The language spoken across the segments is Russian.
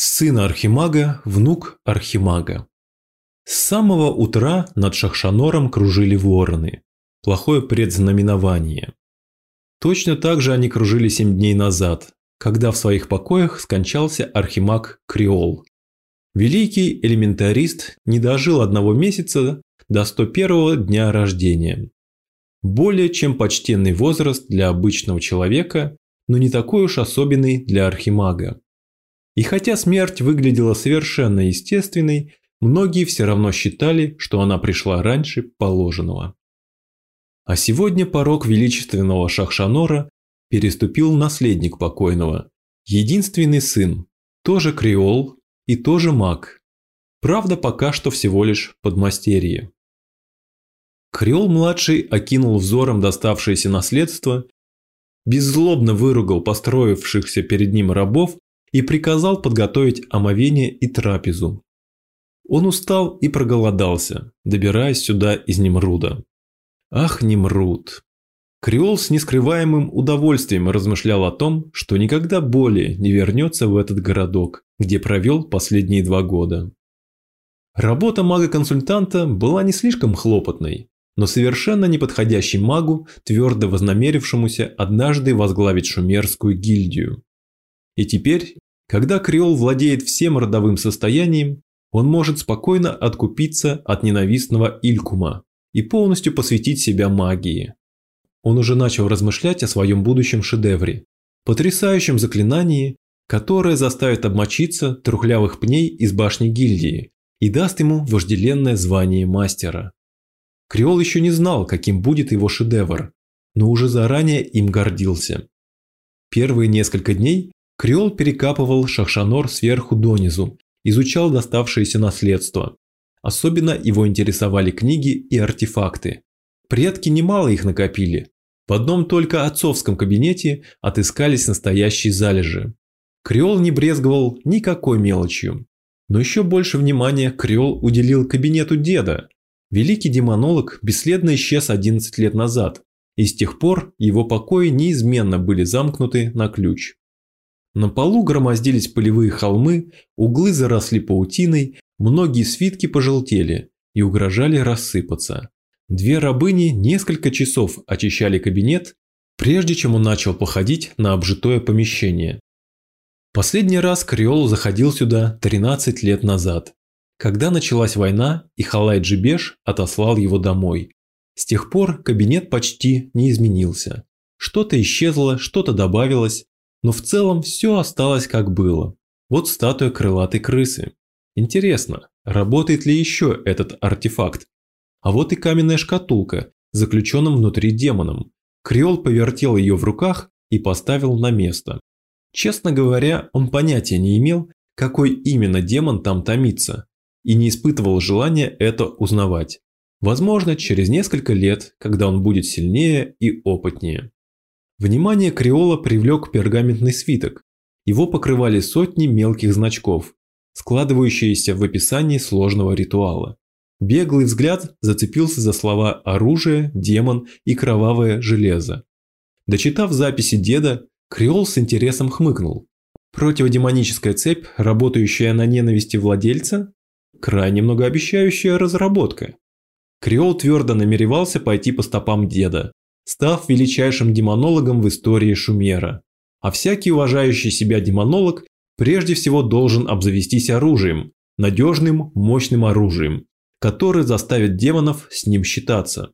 Сын Архимага, внук Архимага. С самого утра над Шахшанором кружили вороны. Плохое предзнаменование. Точно так же они кружили семь дней назад, когда в своих покоях скончался Архимаг Криол. Великий элементарист не дожил одного месяца до 101 дня рождения. Более чем почтенный возраст для обычного человека, но не такой уж особенный для Архимага. И хотя смерть выглядела совершенно естественной, многие все равно считали, что она пришла раньше положенного. А сегодня порог величественного Шахшанора переступил наследник покойного, единственный сын, тоже креол и тоже маг. Правда, пока что всего лишь подмастерье. Креол-младший окинул взором доставшееся наследство, беззлобно выругал построившихся перед ним рабов и приказал подготовить омовение и трапезу. Он устал и проголодался, добираясь сюда из Немруда. Ах, Немруд! Креол с нескрываемым удовольствием размышлял о том, что никогда более не вернется в этот городок, где провел последние два года. Работа мага-консультанта была не слишком хлопотной, но совершенно неподходящей магу, твердо вознамерившемуся однажды возглавить шумерскую гильдию. И теперь, когда Креол владеет всем родовым состоянием, он может спокойно откупиться от ненавистного Илькума и полностью посвятить себя магии. Он уже начал размышлять о своем будущем шедевре, потрясающем заклинании, которое заставит обмочиться трухлявых пней из башни гильдии и даст ему вожделенное звание мастера. Креол еще не знал, каким будет его шедевр, но уже заранее им гордился. Первые несколько дней Креол перекапывал Шахшанор сверху донизу, изучал доставшееся наследство. Особенно его интересовали книги и артефакты. Предки немало их накопили. В одном только отцовском кабинете отыскались настоящие залежи. Креол не брезговал никакой мелочью. Но еще больше внимания Креол уделил кабинету деда. Великий демонолог бесследно исчез 11 лет назад, и с тех пор его покои неизменно были замкнуты на ключ. На полу громоздились полевые холмы, углы заросли паутиной, многие свитки пожелтели и угрожали рассыпаться. Две рабыни несколько часов очищали кабинет, прежде чем он начал походить на обжитое помещение. Последний раз Креол заходил сюда 13 лет назад, когда началась война и Халай Джибеш отослал его домой. С тех пор кабинет почти не изменился. Что-то исчезло, что-то добавилось, но в целом все осталось как было. Вот статуя крылатой крысы. Интересно, работает ли еще этот артефакт? А вот и каменная шкатулка, заключенным внутри демоном. Креол повертел ее в руках и поставил на место. Честно говоря, он понятия не имел, какой именно демон там томится, и не испытывал желания это узнавать. Возможно, через несколько лет, когда он будет сильнее и опытнее. Внимание Креола привлек пергаментный свиток. Его покрывали сотни мелких значков, складывающиеся в описании сложного ритуала. Беглый взгляд зацепился за слова «оружие», «демон» и «кровавое железо». Дочитав записи деда, Креол с интересом хмыкнул. Противодемоническая цепь, работающая на ненависти владельца? Крайне многообещающая разработка. Креол твердо намеревался пойти по стопам деда, став величайшим демонологом в истории Шумера. А всякий уважающий себя демонолог прежде всего должен обзавестись оружием, надежным, мощным оружием, которое заставит демонов с ним считаться.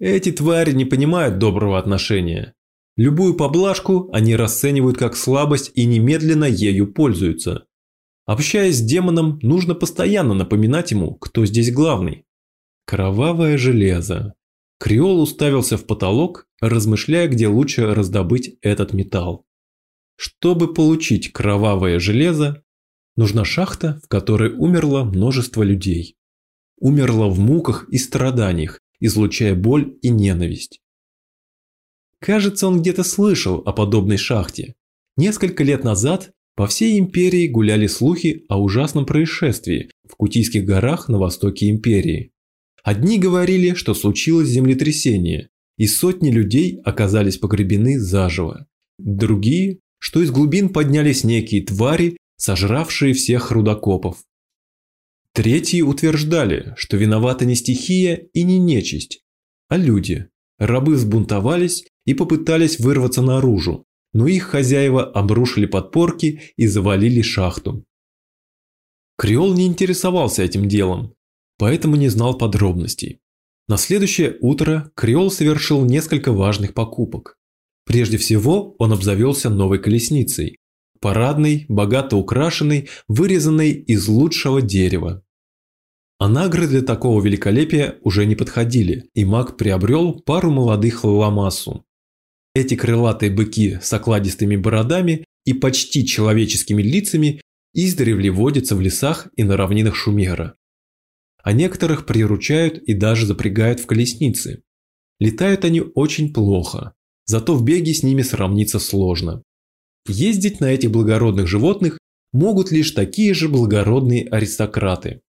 Эти твари не понимают доброго отношения. Любую поблажку они расценивают как слабость и немедленно ею пользуются. Общаясь с демоном, нужно постоянно напоминать ему, кто здесь главный. Кровавое железо. Креол уставился в потолок, размышляя, где лучше раздобыть этот металл. Чтобы получить кровавое железо, нужна шахта, в которой умерло множество людей. Умерло в муках и страданиях, излучая боль и ненависть. Кажется, он где-то слышал о подобной шахте. Несколько лет назад по всей империи гуляли слухи о ужасном происшествии в Кутийских горах на востоке империи. Одни говорили, что случилось землетрясение, и сотни людей оказались погребены заживо. Другие, что из глубин поднялись некие твари сожравшие всех рудокопов. Третьи утверждали, что виновата не стихия и не нечисть, а люди. Рабы взбунтовались и попытались вырваться наружу, но их хозяева обрушили подпорки и завалили шахту. Креол не интересовался этим делом, поэтому не знал подробностей. На следующее утро Креол совершил несколько важных покупок. Прежде всего он обзавелся новой колесницей, парадной, богато украшенной, вырезанной из лучшего дерева. А нагры для такого великолепия уже не подходили, и маг приобрел пару молодых ламасу. Эти крылатые быки с окладистыми бородами и почти человеческими лицами издревле водятся в лесах и на равнинах Шумера. А некоторых приручают и даже запрягают в колесницы. Летают они очень плохо, зато в беге с ними сравниться сложно. Ездить на этих благородных животных могут лишь такие же благородные аристократы.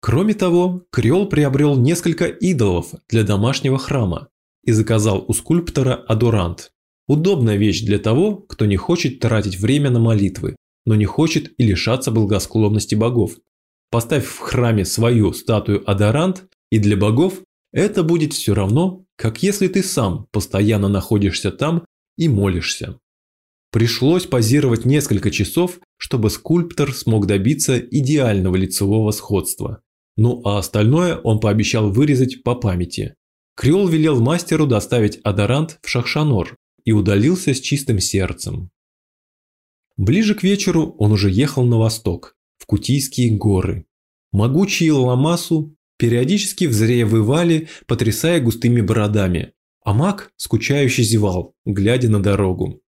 Кроме того, Крёл приобрел несколько идолов для домашнего храма и заказал у скульптора адурант. Удобная вещь для того, кто не хочет тратить время на молитвы, но не хочет и лишаться благосклонности богов. Поставь в храме свою статую адорант, и для богов это будет все равно, как если ты сам постоянно находишься там и молишься. Пришлось позировать несколько часов, чтобы скульптор смог добиться идеального лицевого сходства. Ну а остальное он пообещал вырезать по памяти. Креол велел мастеру доставить адорант в Шахшанор и удалился с чистым сердцем. Ближе к вечеру он уже ехал на восток, в Кутийские горы. Могучие ламасу периодически взревывали, потрясая густыми бородами, а маг скучающе зевал, глядя на дорогу.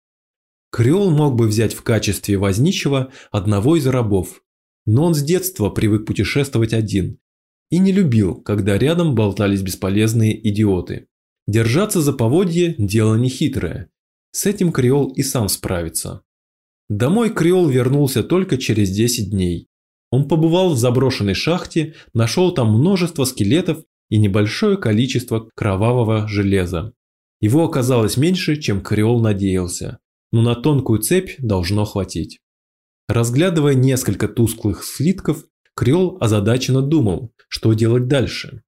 Креол мог бы взять в качестве возничего одного из рабов, но он с детства привык путешествовать один и не любил, когда рядом болтались бесполезные идиоты. Держаться за поводье – дело нехитрое. С этим Креол и сам справится. Домой Креол вернулся только через 10 дней. Он побывал в заброшенной шахте, нашел там множество скелетов и небольшое количество кровавого железа. Его оказалось меньше, чем Креол надеялся, но на тонкую цепь должно хватить. Разглядывая несколько тусклых слитков, Креол озадаченно думал, что делать дальше.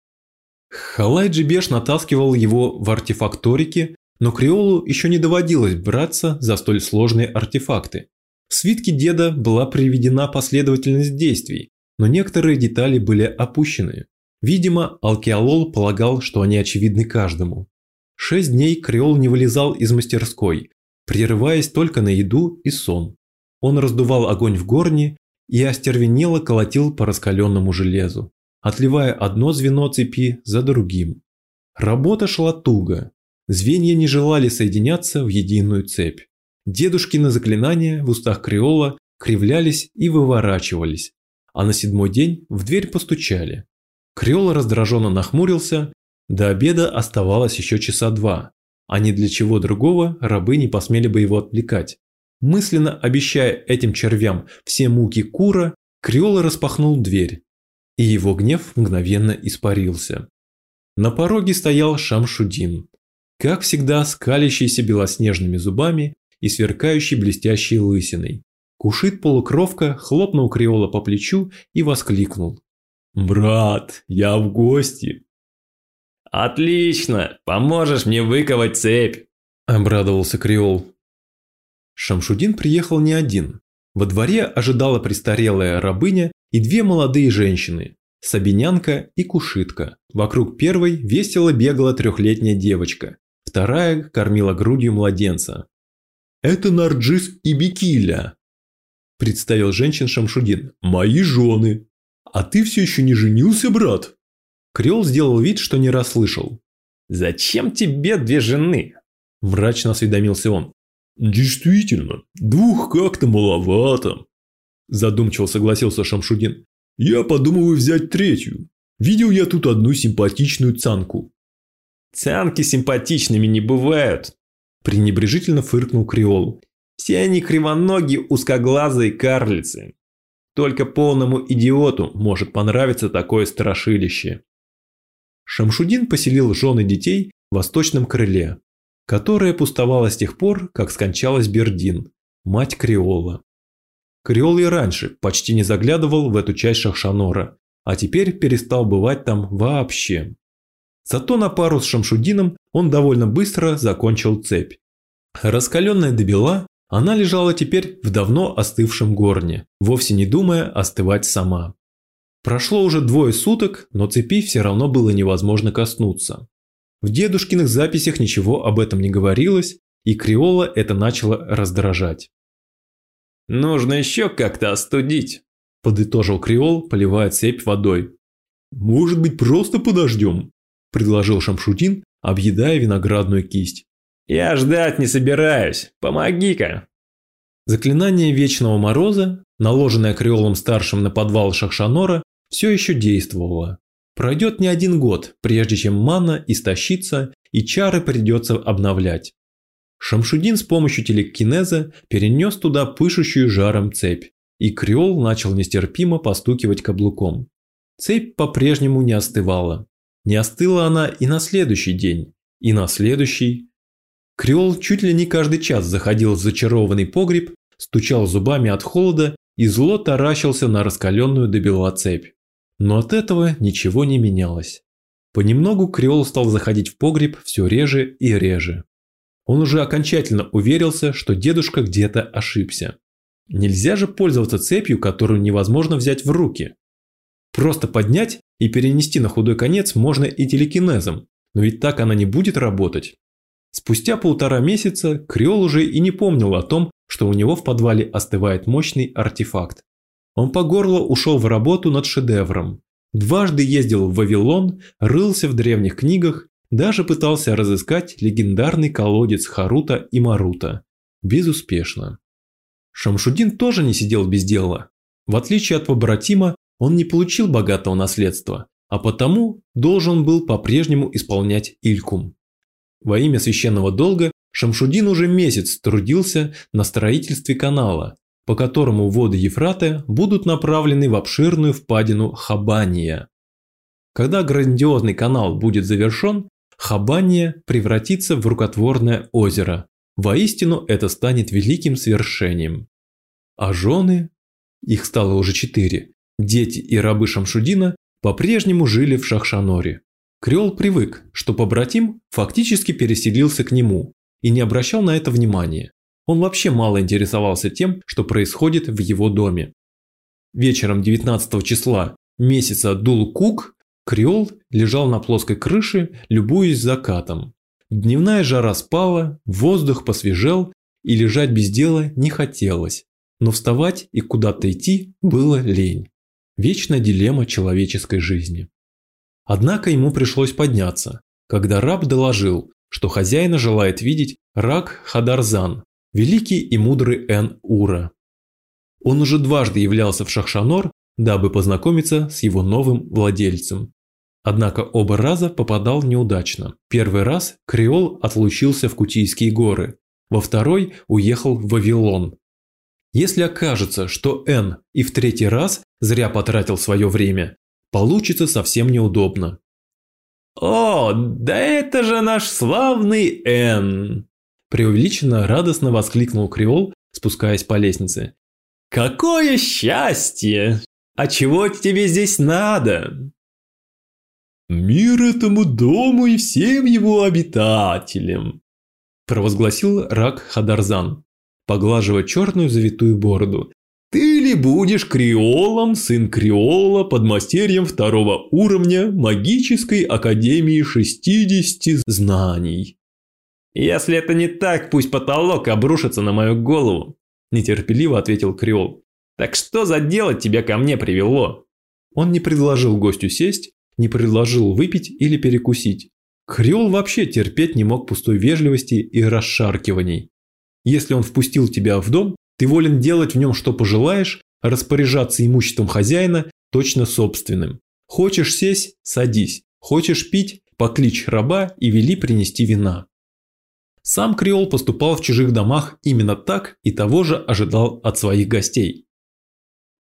Халай Джибеш натаскивал его в артефакторике, но Креолу еще не доводилось браться за столь сложные артефакты. В свитке деда была приведена последовательность действий, но некоторые детали были опущены. Видимо, Алкиалол полагал, что они очевидны каждому. Шесть дней Креол не вылезал из мастерской, прерываясь только на еду и сон. Он раздувал огонь в горне и остервенело колотил по раскаленному железу, отливая одно звено цепи за другим. Работа шла туго, Звенья не желали соединяться в единую цепь. Дедушкины заклинания в устах Креола кривлялись и выворачивались, а на седьмой день в дверь постучали. Креол раздраженно нахмурился, до обеда оставалось еще часа два, а ни для чего другого рабы не посмели бы его отвлекать. Мысленно обещая этим червям все муки кура, Креола распахнул дверь, и его гнев мгновенно испарился. На пороге стоял Шамшудин, как всегда скалящийся белоснежными зубами и сверкающий блестящей лысиной. Кушит полукровка хлопнул Креола по плечу и воскликнул. «Брат, я в гости!» «Отлично! Поможешь мне выковать цепь!» – обрадовался Креол. Шамшудин приехал не один. Во дворе ожидала престарелая рабыня и две молодые женщины – Сабинянка и Кушитка. Вокруг первой весело бегала трехлетняя девочка, Вторая кормила грудью младенца. «Это Нарджис и Бикиля», – представил женщин Шамшудин. «Мои жены. А ты все еще не женился, брат?» Креол сделал вид, что не расслышал. «Зачем тебе две жены?» – мрачно осведомился он. «Действительно, двух как-то маловато», – задумчиво согласился Шамшудин. «Я подумываю взять третью. Видел я тут одну симпатичную цанку. Цианки симпатичными не бывают. Пренебрежительно фыркнул Креол. Все они кривоногие, узкоглазые карлицы. Только полному идиоту может понравиться такое страшилище. Шамшудин поселил жены детей в восточном крыле, которое пустовало с тех пор, как скончалась Бердин, мать Креола. Креол и раньше почти не заглядывал в эту часть Шахшанора, а теперь перестал бывать там вообще. Зато на пару с Шамшудином он довольно быстро закончил цепь. Раскаленная до бела, она лежала теперь в давно остывшем горне, вовсе не думая остывать сама. Прошло уже двое суток, но цепи все равно было невозможно коснуться. В дедушкиных записях ничего об этом не говорилось, и Криола это начало раздражать. «Нужно еще как-то остудить», – подытожил Криол, поливая цепь водой. «Может быть, просто подождем?» – предложил Шамшутин, объедая виноградную кисть. «Я ждать не собираюсь. Помоги-ка!» Заклинание Вечного Мороза, наложенное Криолом-старшим на подвал Шахшанора, все еще действовало. Пройдет не один год, прежде чем мана истощится и чары придется обновлять. Шамшудин с помощью телекинеза перенес туда пышущую жаром цепь, и Креол начал нестерпимо постукивать каблуком. Цепь по-прежнему не остывала. Не остыла она и на следующий день, и на следующий. Креол чуть ли не каждый час заходил в зачарованный погреб, стучал зубами от холода и зло таращился на раскаленную до бела цепь. Но от этого ничего не менялось. Понемногу Креол стал заходить в погреб все реже и реже. Он уже окончательно уверился, что дедушка где-то ошибся. Нельзя же пользоваться цепью, которую невозможно взять в руки. Просто поднять и перенести на худой конец можно и телекинезом, но ведь так она не будет работать. Спустя полтора месяца Креол уже и не помнил о том, что у него в подвале остывает мощный артефакт. Он по горло ушел в работу над шедевром. Дважды ездил в Вавилон, рылся в древних книгах, даже пытался разыскать легендарный колодец Харута и Марута. Безуспешно. Шамшудин тоже не сидел без дела. В отличие от побратима, он не получил богатого наследства, а потому должен был по-прежнему исполнять Илькум. Во имя священного долга Шамшудин уже месяц трудился на строительстве канала, по которому воды Ефрата будут направлены в обширную впадину Хабания. Когда грандиозный канал будет завершен, Хабания превратится в рукотворное озеро. Воистину это станет великим свершением. А жены, их стало уже четыре, дети и рабы Шамшудина по-прежнему жили в Шахшаноре. Крёл привык, что побратим фактически переселился к нему и не обращал на это внимания. Он вообще мало интересовался тем, что происходит в его доме. Вечером 19 числа месяца Дул-Кук Креол лежал на плоской крыше, любуясь закатом. Дневная жара спала, воздух посвежел, и лежать без дела не хотелось. Но вставать и куда-то идти было лень. Вечная дилемма человеческой жизни. Однако ему пришлось подняться, когда раб доложил, что хозяина желает видеть Рак Хадарзан, великий и мудрый Эн-Ура. Он уже дважды являлся в Шахшанор, дабы познакомиться с его новым владельцем. Однако оба раза попадал неудачно. Первый раз Креол отлучился в Кутийские горы, во второй уехал в Вавилон. Если окажется, что Эн и в третий раз зря потратил свое время, получится совсем неудобно. «О, да это же наш славный Эн!» Преувеличенно радостно воскликнул Креол, спускаясь по лестнице. «Какое счастье! А чего тебе здесь надо?» «Мир этому дому и всем его обитателям!» провозгласил Рак Хадарзан, поглаживая черную завитую бороду. «Ты ли будешь креолом, сын креола, подмастерьем второго уровня магической академии 60 знаний?» «Если это не так, пусть потолок обрушится на мою голову», – нетерпеливо ответил Креол. «Так что за дело тебя ко мне привело?» Он не предложил гостю сесть, не предложил выпить или перекусить. Креол вообще терпеть не мог пустой вежливости и расшаркиваний. Если он впустил тебя в дом, ты волен делать в нем что пожелаешь, распоряжаться имуществом хозяина точно собственным. Хочешь сесть – садись. Хочешь пить – покличь раба и вели принести вина. Сам Креол поступал в чужих домах именно так и того же ожидал от своих гостей.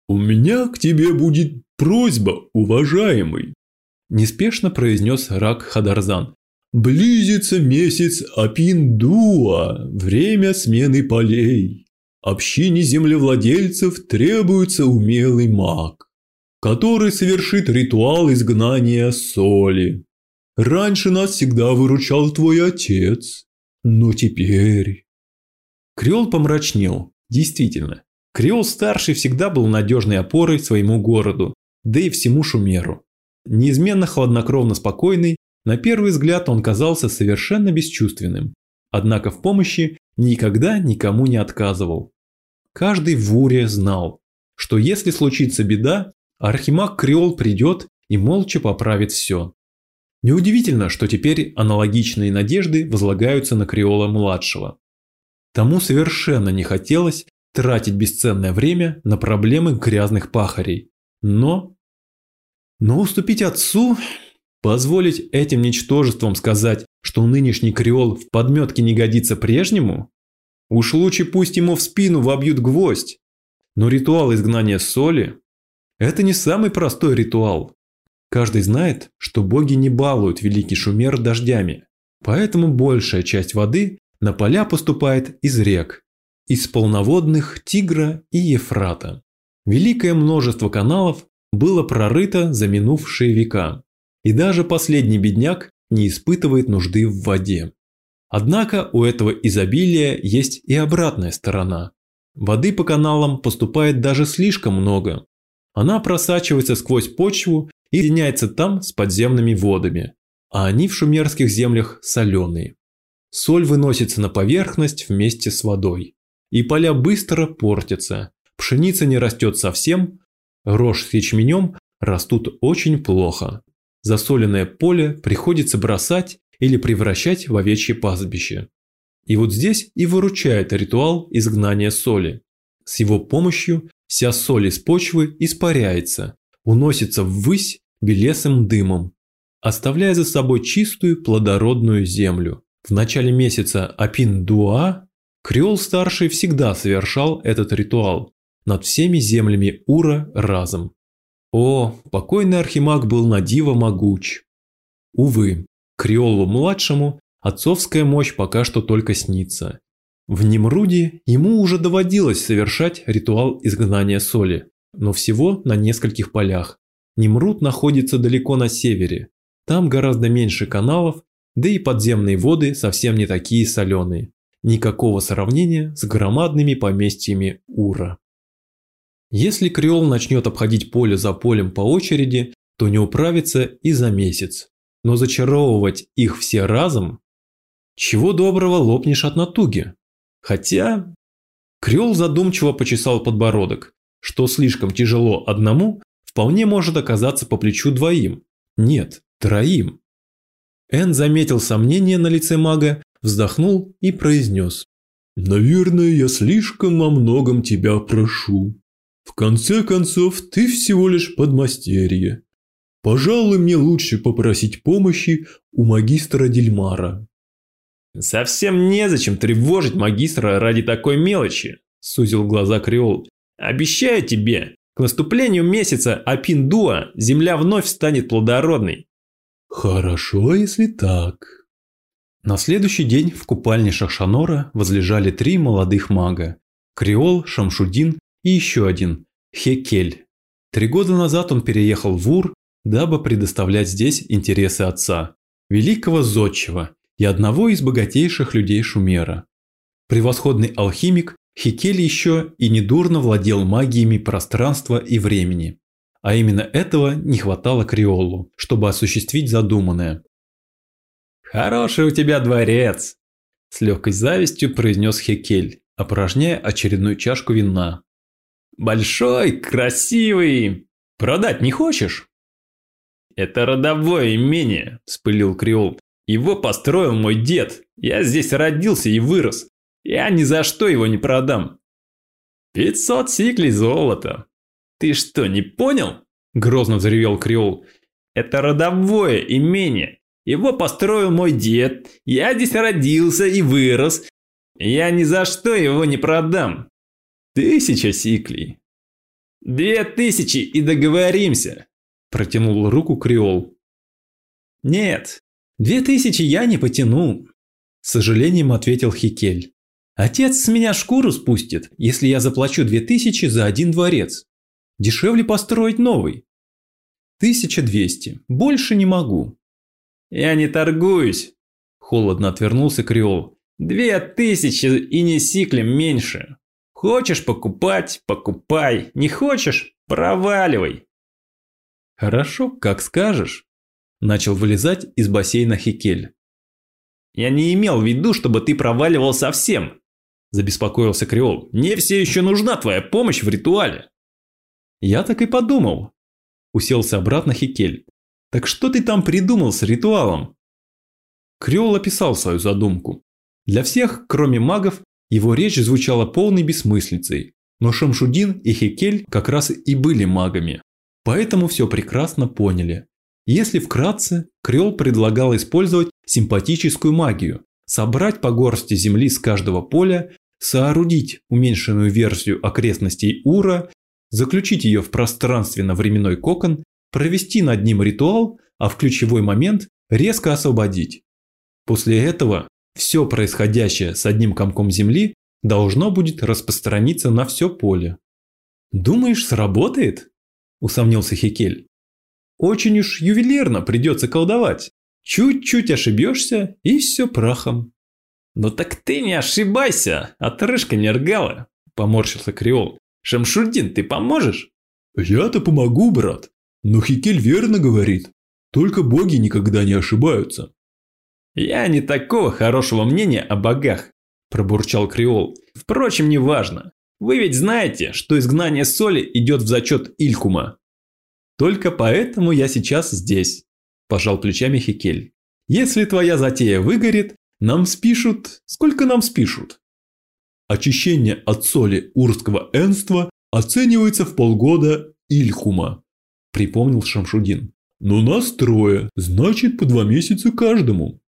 «У меня к тебе будет просьба, уважаемый», – неспешно произнес Рак Хадарзан. «Близится месяц Апиндуа, время смены полей. общине землевладельцев требуется умелый маг, который совершит ритуал изгнания соли. Раньше нас всегда выручал твой отец, но теперь... Креол помрачнел. Действительно, Креол-старший всегда был надежной опорой своему городу, да и всему Шумеру. Неизменно хладнокровно спокойный, на первый взгляд он казался совершенно бесчувственным. Однако в помощи никогда никому не отказывал. Каждый в Уре знал, что если случится беда, Архимаг Креол придет и молча поправит все. Неудивительно, что теперь аналогичные надежды возлагаются на Креола-младшего. Тому совершенно не хотелось тратить бесценное время на проблемы грязных пахарей. Но... Но уступить отцу, позволить этим ничтожествам сказать, что нынешний креол в подметке не годится прежнему? Уж лучше пусть ему в спину вобьют гвоздь. Но ритуал изгнания соли – это не самый простой ритуал. Каждый знает, что боги не балуют великий шумер дождями, поэтому большая часть воды на поля поступает из рек, из полноводных Тигра и Ефрата. Великое множество каналов было прорыто за минувшие века, и даже последний бедняк не испытывает нужды в воде. Однако у этого изобилия есть и обратная сторона. Воды по каналам поступает даже слишком много. Она просачивается сквозь почву и соединяется там с подземными водами, а они в шумерских землях соленые. Соль выносится на поверхность вместе с водой. И поля быстро портятся, пшеница не растет совсем, рожь с ячменем растут очень плохо. Засоленное поле приходится бросать или превращать в овечье пастбище. И вот здесь и выручает ритуал изгнания соли. С его помощью вся соль из почвы испаряется, уносится ввысь белесым дымом, оставляя за собой чистую плодородную землю. В начале месяца Апин-Дуа Креол-старший всегда совершал этот ритуал над всеми землями Ура разом. О, покойный архимаг был на диво могуч. Увы, Креолу-младшему отцовская мощь пока что только снится. В Немруде ему уже доводилось совершать ритуал изгнания соли, но всего на нескольких полях. Немруд находится далеко на севере. Там гораздо меньше каналов да и подземные воды совсем не такие соленые. Никакого сравнения с громадными поместьями Ура. Если Креол начнет обходить поле за полем по очереди, то не управится и за месяц. Но зачаровывать их все разом? Чего доброго лопнешь от натуги. Хотя... Креол задумчиво почесал подбородок, что слишком тяжело одному, вполне может оказаться по плечу двоим. Нет, троим. Эн заметил сомнение на лице мага, вздохнул и произнес. «Наверное, я слишком о многом тебя прошу. В конце концов, ты всего лишь подмастерье. Пожалуй, мне лучше попросить помощи у магистра Дельмара». «Совсем незачем тревожить магистра ради такой мелочи», – сузил глаза Креол. «Обещаю тебе, к наступлению месяца Апиндуа земля вновь станет плодородной. Хорошо, если так. На следующий день в купальне Шахшанора возлежали три молодых мага. Креол, Шамшудин и еще один – Хекель. Три года назад он переехал в Ур, дабы предоставлять здесь интересы отца, великого зодчего и одного из богатейших людей Шумера. Превосходный алхимик, Хекель еще и недурно владел магиями пространства и времени. А именно этого не хватало Криолу, чтобы осуществить задуманное. «Хороший у тебя дворец!» С легкой завистью произнес Хекель, опорожняя очередную чашку вина. «Большой, красивый! Продать не хочешь?» «Это родовое имение», – вспылил Криол. «Его построил мой дед. Я здесь родился и вырос. Я ни за что его не продам. Пятьсот сиклей золота. «Ты что, не понял?» – грозно взревел Креол. «Это родовое имение. Его построил мой дед. Я здесь родился и вырос. Я ни за что его не продам. Тысяча сиклей». «Две тысячи и договоримся», – протянул руку Креол. «Нет, две тысячи я не потяну», – с сожалением ответил Хикель. Отец с меня шкуру спустит, если я заплачу две тысячи за один дворец. Дешевле построить новый. Тысяча двести. Больше не могу. Я не торгуюсь. Холодно отвернулся Креол. Две тысячи и не сиклем меньше. Хочешь покупать – покупай. Не хочешь – проваливай. Хорошо, как скажешь. Начал вылезать из бассейна Хикель. Я не имел в виду, чтобы ты проваливал совсем. Забеспокоился Креол. Мне все еще нужна твоя помощь в ритуале. Я так и подумал. Уселся обратно Хикель. Так что ты там придумал с ритуалом? Креол описал свою задумку. Для всех, кроме магов, его речь звучала полной бессмыслицей, но Шамшудин и Хекель как раз и были магами. Поэтому все прекрасно поняли. Если вкратце, Крёл предлагал использовать симпатическую магию, собрать по горсти земли с каждого поля, соорудить уменьшенную версию окрестностей Ура, заключить ее в пространственно-временной кокон, провести над ним ритуал, а в ключевой момент резко освободить. После этого все происходящее с одним комком земли должно будет распространиться на все поле. «Думаешь, сработает?» – усомнился Хикель. «Очень уж ювелирно придется колдовать. Чуть-чуть ошибешься и все прахом». «Ну так ты не ошибайся, отрыжка нергала», – поморщился Креол. «Шамшудин, ты поможешь?» «Я-то помогу, брат. Но Хикель верно говорит. Только боги никогда не ошибаются». «Я не такого хорошего мнения о богах», – пробурчал Креол. «Впрочем, неважно. Вы ведь знаете, что изгнание соли идет в зачет Илькума». «Только поэтому я сейчас здесь», – пожал плечами Хикель. «Если твоя затея выгорит, нам спишут... Сколько нам спишут?» Очищение от соли урского энства оценивается в полгода Илькума, припомнил Шамшудин. Но нас трое, значит по два месяца каждому.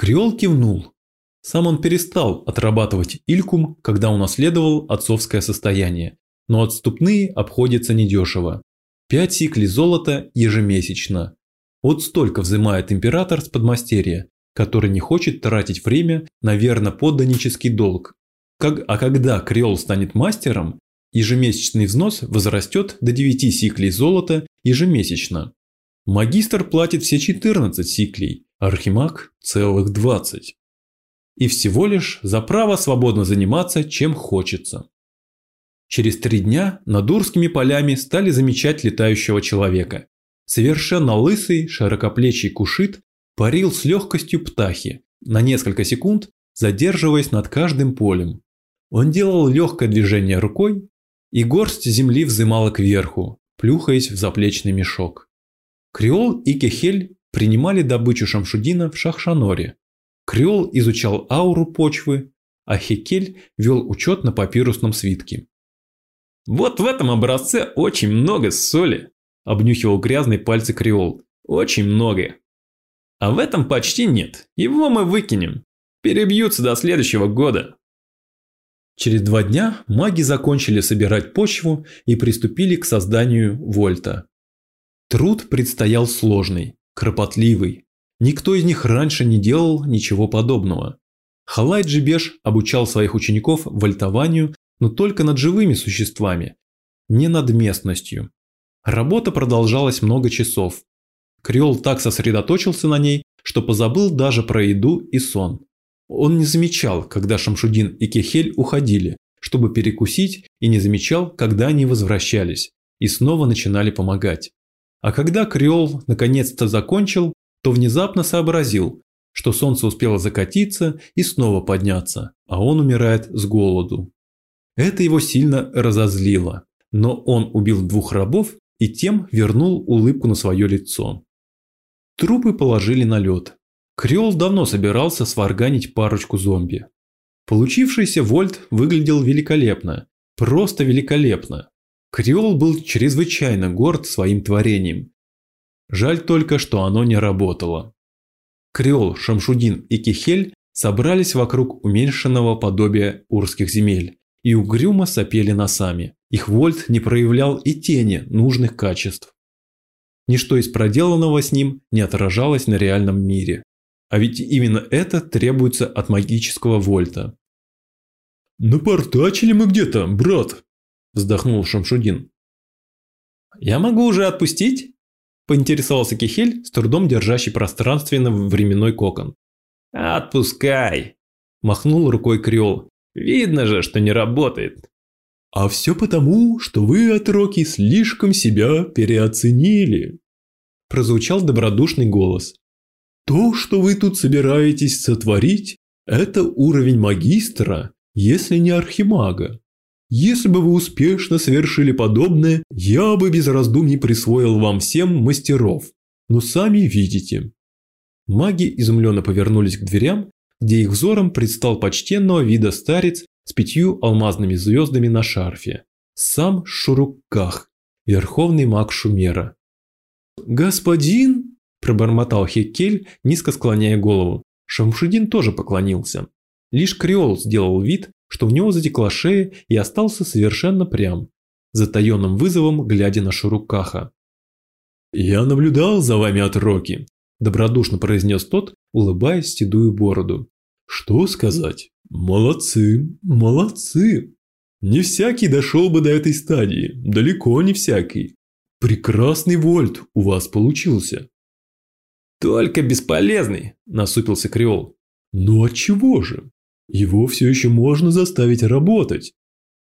Креол кивнул. Сам он перестал отрабатывать илькум, когда унаследовал отцовское состояние, но отступные обходятся недешево. Пять сиклей золота ежемесячно. Вот столько взимает император с подмастерья, который не хочет тратить время на верно-подданнический долг. Как, а когда Креол станет мастером, ежемесячный взнос возрастет до 9 сиклей золота ежемесячно. Магистр платит все 14 сиклей, Архимаг – целых 20. И всего лишь за право свободно заниматься, чем хочется. Через три дня над Урскими полями стали замечать летающего человека. Совершенно лысый, широкоплечий кушит парил с легкостью птахи, на несколько секунд задерживаясь над каждым полем. Он делал легкое движение рукой, и горсть земли взымала кверху, плюхаясь в заплечный мешок. Креол и Кехель принимали добычу Шамшудина в Шахшаноре. Креол изучал ауру почвы, а Хекель вел учет на папирусном свитке. «Вот в этом образце очень много соли», – обнюхивал грязные пальцы Креол. «Очень много. А в этом почти нет. Его мы выкинем. Перебьются до следующего года». Через два дня маги закончили собирать почву и приступили к созданию вольта. Труд предстоял сложный кропотливый. Никто из них раньше не делал ничего подобного. Халай Джибеш обучал своих учеников вольтованию, но только над живыми существами, не над местностью. Работа продолжалась много часов. Креол так сосредоточился на ней, что позабыл даже про еду и сон. Он не замечал, когда Шамшудин и Кехель уходили, чтобы перекусить, и не замечал, когда они возвращались и снова начинали помогать. А когда Креол наконец-то закончил, то внезапно сообразил, что солнце успело закатиться и снова подняться, а он умирает с голоду. Это его сильно разозлило, но он убил двух рабов и тем вернул улыбку на свое лицо. Трупы положили на лед. Креол давно собирался сварганить парочку зомби. Получившийся вольт выглядел великолепно, просто великолепно. Креол был чрезвычайно горд своим творением. Жаль только, что оно не работало. Креол, Шамшудин и Кихель собрались вокруг уменьшенного подобия урских земель и угрюмо сопели носами. Их вольт не проявлял и тени нужных качеств. Ничто из проделанного с ним не отражалось на реальном мире. А ведь именно это требуется от магического вольта. Напортачили мы где-то, брат, вздохнул Шамшудин. Я могу уже отпустить? Поинтересовался Кихель, с трудом держащий пространственно-временной кокон. «Отпускай!» – махнул рукой Криол. «Видно же, что не работает». «А все потому, что вы, отроки, слишком себя переоценили», – прозвучал добродушный голос. «То, что вы тут собираетесь сотворить, это уровень магистра, если не архимага. Если бы вы успешно совершили подобное, я бы без раздумий присвоил вам всем мастеров. Но сами видите. Маги изумленно повернулись к дверям, где их взором предстал почтенного вида старец с пятью алмазными звездами на шарфе. Сам Шурукках, верховный маг Шумера. «Господин!» – пробормотал Хеккель, низко склоняя голову. Шамшидин тоже поклонился. Лишь Креол сделал вид, что у него затекла шея и остался совершенно прям, затаенным вызовом глядя на Шурукаха. «Я наблюдал за вами от Роки», – добродушно произнес тот, улыбаясь седую бороду. «Что сказать? Молодцы, молодцы! Не всякий дошел бы до этой стадии, далеко не всякий. Прекрасный вольт у вас получился». «Только бесполезный», – насупился Креол. «Ну отчего же? Его все еще можно заставить работать.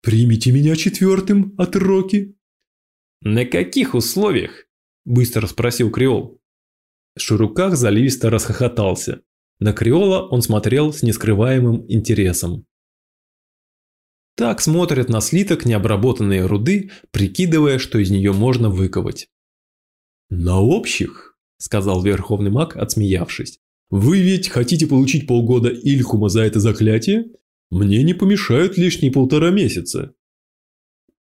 Примите меня четвертым от Роки. На каких условиях? Быстро спросил Креол. Шуруках заливисто расхохотался. На Креола он смотрел с нескрываемым интересом. Так смотрят на слиток необработанные руды, прикидывая, что из нее можно выковать. «На общих», – сказал Верховный маг, отсмеявшись. Вы ведь хотите получить полгода Ильхума за это заклятие? Мне не помешают лишние полтора месяца.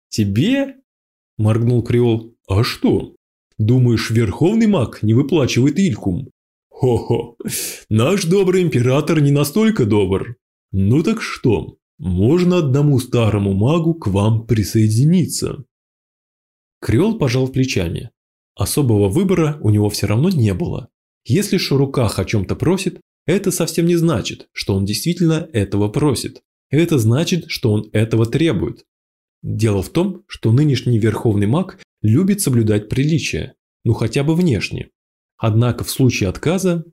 Тебе? Моргнул Криол. А что? Думаешь, верховный маг не выплачивает Ильхум? Хо-хо, наш добрый император не настолько добр. Ну так что, можно одному старому магу к вам присоединиться. Криол пожал плечами. Особого выбора у него все равно не было. Если Шуруках о чем-то просит, это совсем не значит, что он действительно этого просит. Это значит, что он этого требует. Дело в том, что нынешний верховный маг любит соблюдать приличия, ну хотя бы внешне. Однако в случае отказа,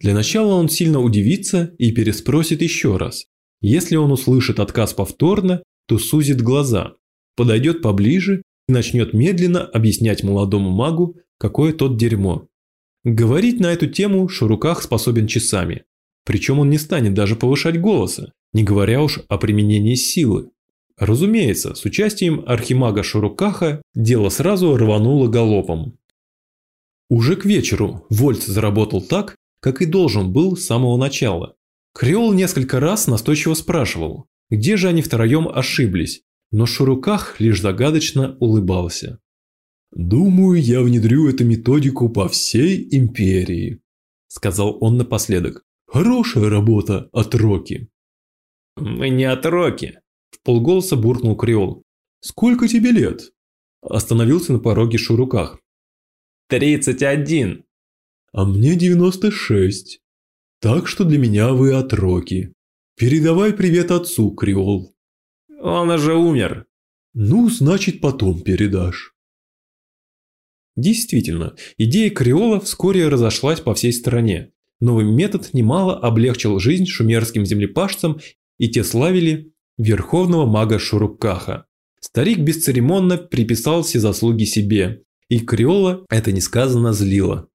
для начала он сильно удивится и переспросит еще раз. Если он услышит отказ повторно, то сузит глаза, подойдет поближе и начнет медленно объяснять молодому магу, какое тот дерьмо. Говорить на эту тему Шуруках способен часами. Причем он не станет даже повышать голоса, не говоря уж о применении силы. Разумеется, с участием архимага Шурукаха дело сразу рвануло галопом. Уже к вечеру Вольт заработал так, как и должен был с самого начала. Креол несколько раз настойчиво спрашивал, где же они втроем ошиблись, но Шуруках лишь загадочно улыбался. «Думаю, я внедрю эту методику по всей империи», – сказал он напоследок. «Хорошая работа, отроки». «Мы не отроки», – в полголоса буркнул Креол. «Сколько тебе лет?» Остановился на пороге Шуруках. «Тридцать один». «А мне девяносто шесть. Так что для меня вы отроки. Передавай привет отцу, Креол». «Он уже умер». «Ну, значит, потом передашь». Действительно, идея Криола вскоре разошлась по всей стране. Новый метод немало облегчил жизнь шумерским землепашцам, и те славили верховного мага Шуруккаха. Старик бесцеремонно приписал все заслуги себе, и Криола это несказанно злило.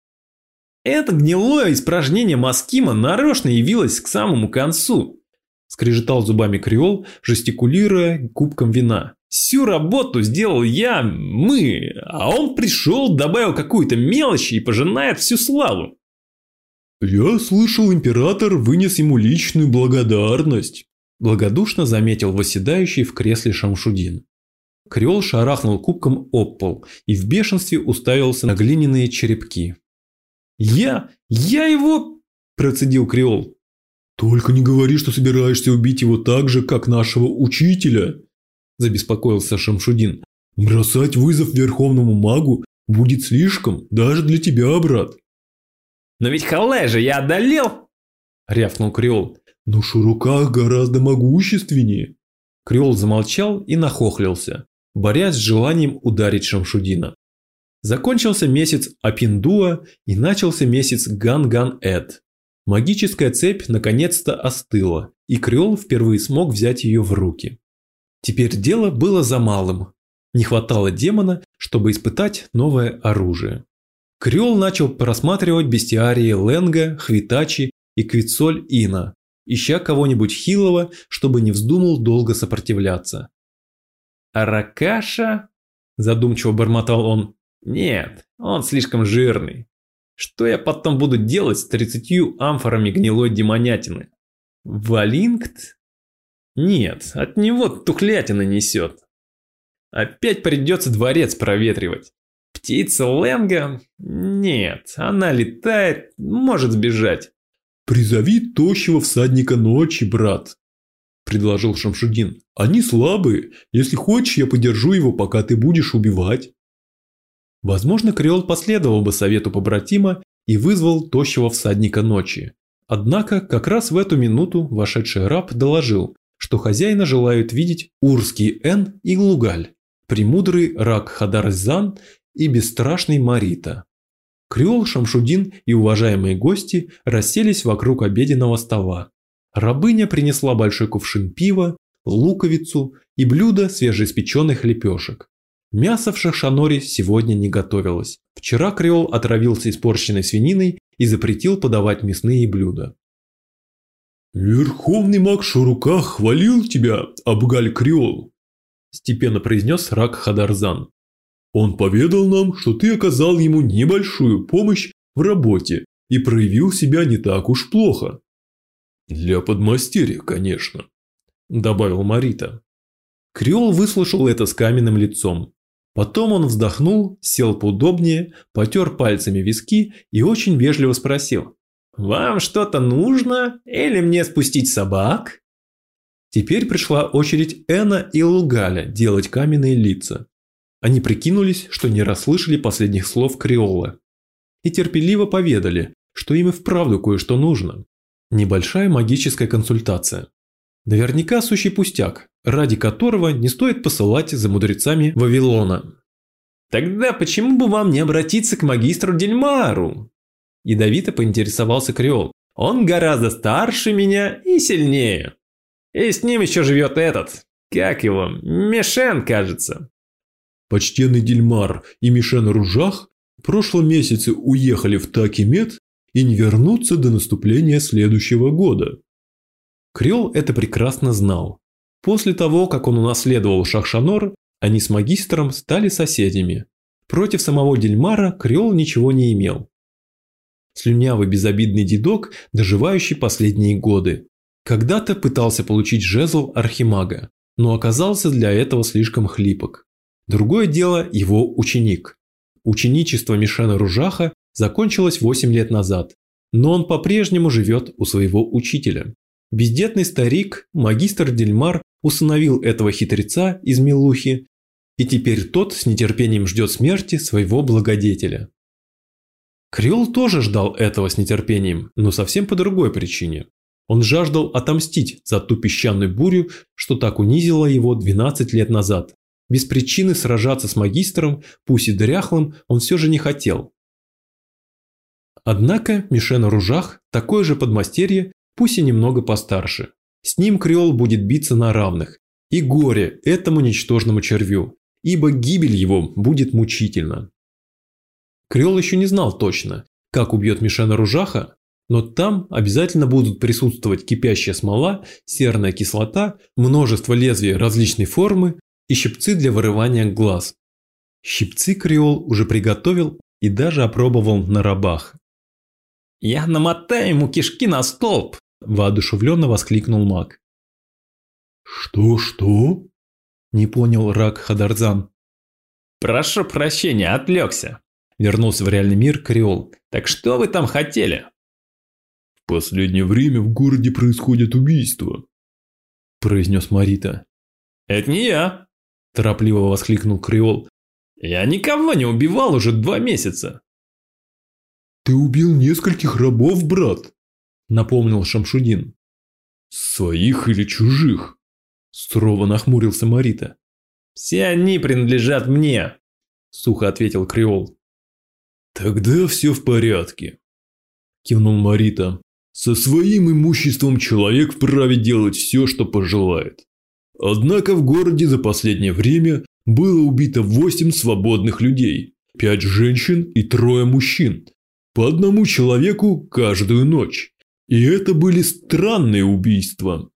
Это гнилое испражнение Маскима нарочно явилось к самому концу. Скрежетал зубами Криол, жестикулируя кубком вина. Всю работу сделал я, мы, а он пришел, добавил какую-то мелочь и пожинает всю славу. Я слышал, император вынес ему личную благодарность. Благодушно заметил восседающий в кресле Шамшудин. Креол шарахнул кубком об пол и в бешенстве уставился на глиняные черепки. «Я... я его...» – процедил Креол. «Только не говори, что собираешься убить его так же, как нашего учителя!» – забеспокоился Шамшудин. «Бросать вызов верховному магу будет слишком даже для тебя, брат». «Но ведь Хале же я одолел!» – рявкнул Креол. Но Шуруках гораздо могущественнее. Креол замолчал и нахохлился, борясь с желанием ударить Шамшудина. Закончился месяц Апиндуа и начался месяц Ган-Ган-Эд. Магическая цепь наконец-то остыла, и Креол впервые смог взять ее в руки. Теперь дело было за малым. Не хватало демона, чтобы испытать новое оружие. Креол начал просматривать бестиарии Ленга, Хвитачи и Квицоль Ина, ища кого-нибудь хилого, чтобы не вздумал долго сопротивляться. «Аракаша?» – задумчиво бормотал он. «Нет, он слишком жирный. Что я потом буду делать с тридцатью амфорами гнилой демонятины? Валингт? Нет, от него тухлятина несет. Опять придется дворец проветривать. Птица Ленга? Нет, она летает, может сбежать. «Призови тощего всадника ночи, брат», – предложил Шамшудин. «Они слабые. Если хочешь, я подержу его, пока ты будешь убивать». Возможно, Креол последовал бы совету побратима и вызвал тощего всадника ночи. Однако, как раз в эту минуту вошедший раб доложил, что хозяина желают видеть Урский Эн и Глугаль, премудрый Рак Хадарзан и бесстрашный Марита. Креол, Шамшудин и уважаемые гости расселись вокруг обеденного стола. Рабыня принесла большой кувшин пива, луковицу и блюдо свежеиспеченных лепешек. Мясо в Шахшаноре сегодня не готовилось. Вчера Креол отравился испорченной свининой и запретил подавать мясные блюда. «Верховный маг Шурука хвалил тебя, Абгаль Креол», – степенно произнес Рак Хадарзан. Он поведал нам, что ты оказал ему небольшую помощь в работе и проявил себя не так уж плохо. Для подмастерья, конечно, добавил Марита. Креол выслушал это с каменным лицом. Потом он вздохнул, сел поудобнее, потер пальцами виски и очень вежливо спросил. «Вам что-то нужно? Или мне спустить собак?» Теперь пришла очередь Эна и Лугаля делать каменные лица. Они прикинулись, что не расслышали последних слов Креола. И терпеливо поведали, что им и вправду кое-что нужно. Небольшая магическая консультация. Наверняка сущий пустяк, ради которого не стоит посылать за мудрецами Вавилона. «Тогда почему бы вам не обратиться к магистру Дельмару?» Ядовито поинтересовался Креол. «Он гораздо старше меня и сильнее. И с ним еще живет этот, как его, Мишен, кажется. Почтенный Дельмар и Мишен Ружах в прошлом месяце уехали в Такимет и не вернутся до наступления следующего года. Крел это прекрасно знал. После того, как он унаследовал Шахшанор, они с магистром стали соседями. Против самого Дельмара Крел ничего не имел. Слюнявый безобидный дедок, доживающий последние годы. Когда-то пытался получить жезл архимага, но оказался для этого слишком хлипок. Другое дело его ученик. Ученичество Мишена Ружаха закончилось 8 лет назад, но он по-прежнему живет у своего учителя. Бездетный старик, магистр Дельмар, усыновил этого хитреца из Милухи, и теперь тот с нетерпением ждет смерти своего благодетеля. Креол тоже ждал этого с нетерпением, но совсем по другой причине. Он жаждал отомстить за ту песчаную бурю, что так унизила его 12 лет назад. Без причины сражаться с магистром, пусть и дряхлым, он все же не хотел. Однако Мишена Ружах такой же подмастерье, пусть и немного постарше. С ним Креол будет биться на равных. И горе этому ничтожному червю, ибо гибель его будет мучительна. Креол еще не знал точно, как убьет Мишена Ружаха, но там обязательно будут присутствовать кипящая смола, серная кислота, множество лезвий различной формы, и щипцы для вырывания глаз. Щипцы Креол уже приготовил и даже опробовал на рабах. «Я намотаю ему кишки на столб!» – воодушевленно воскликнул маг. «Что-что?» – не понял Рак Хадарзан. «Прошу прощения, отвлекся!» – вернулся в реальный мир Креол. «Так что вы там хотели?» «В последнее время в городе происходят убийства», – произнес Марита. «Это не я», торопливо воскликнул Креол. Я никого не убивал уже два месяца. Ты убил нескольких рабов, брат, напомнил Шамшудин. Своих или чужих? Сурово нахмурился Марита. Все они принадлежат мне, сухо ответил Креол. Тогда все в порядке, кивнул Марита. Со своим имуществом человек вправе делать все, что пожелает. Однако в городе за последнее время было убито 8 свободных людей, 5 женщин и трое мужчин, по одному человеку каждую ночь. И это были странные убийства.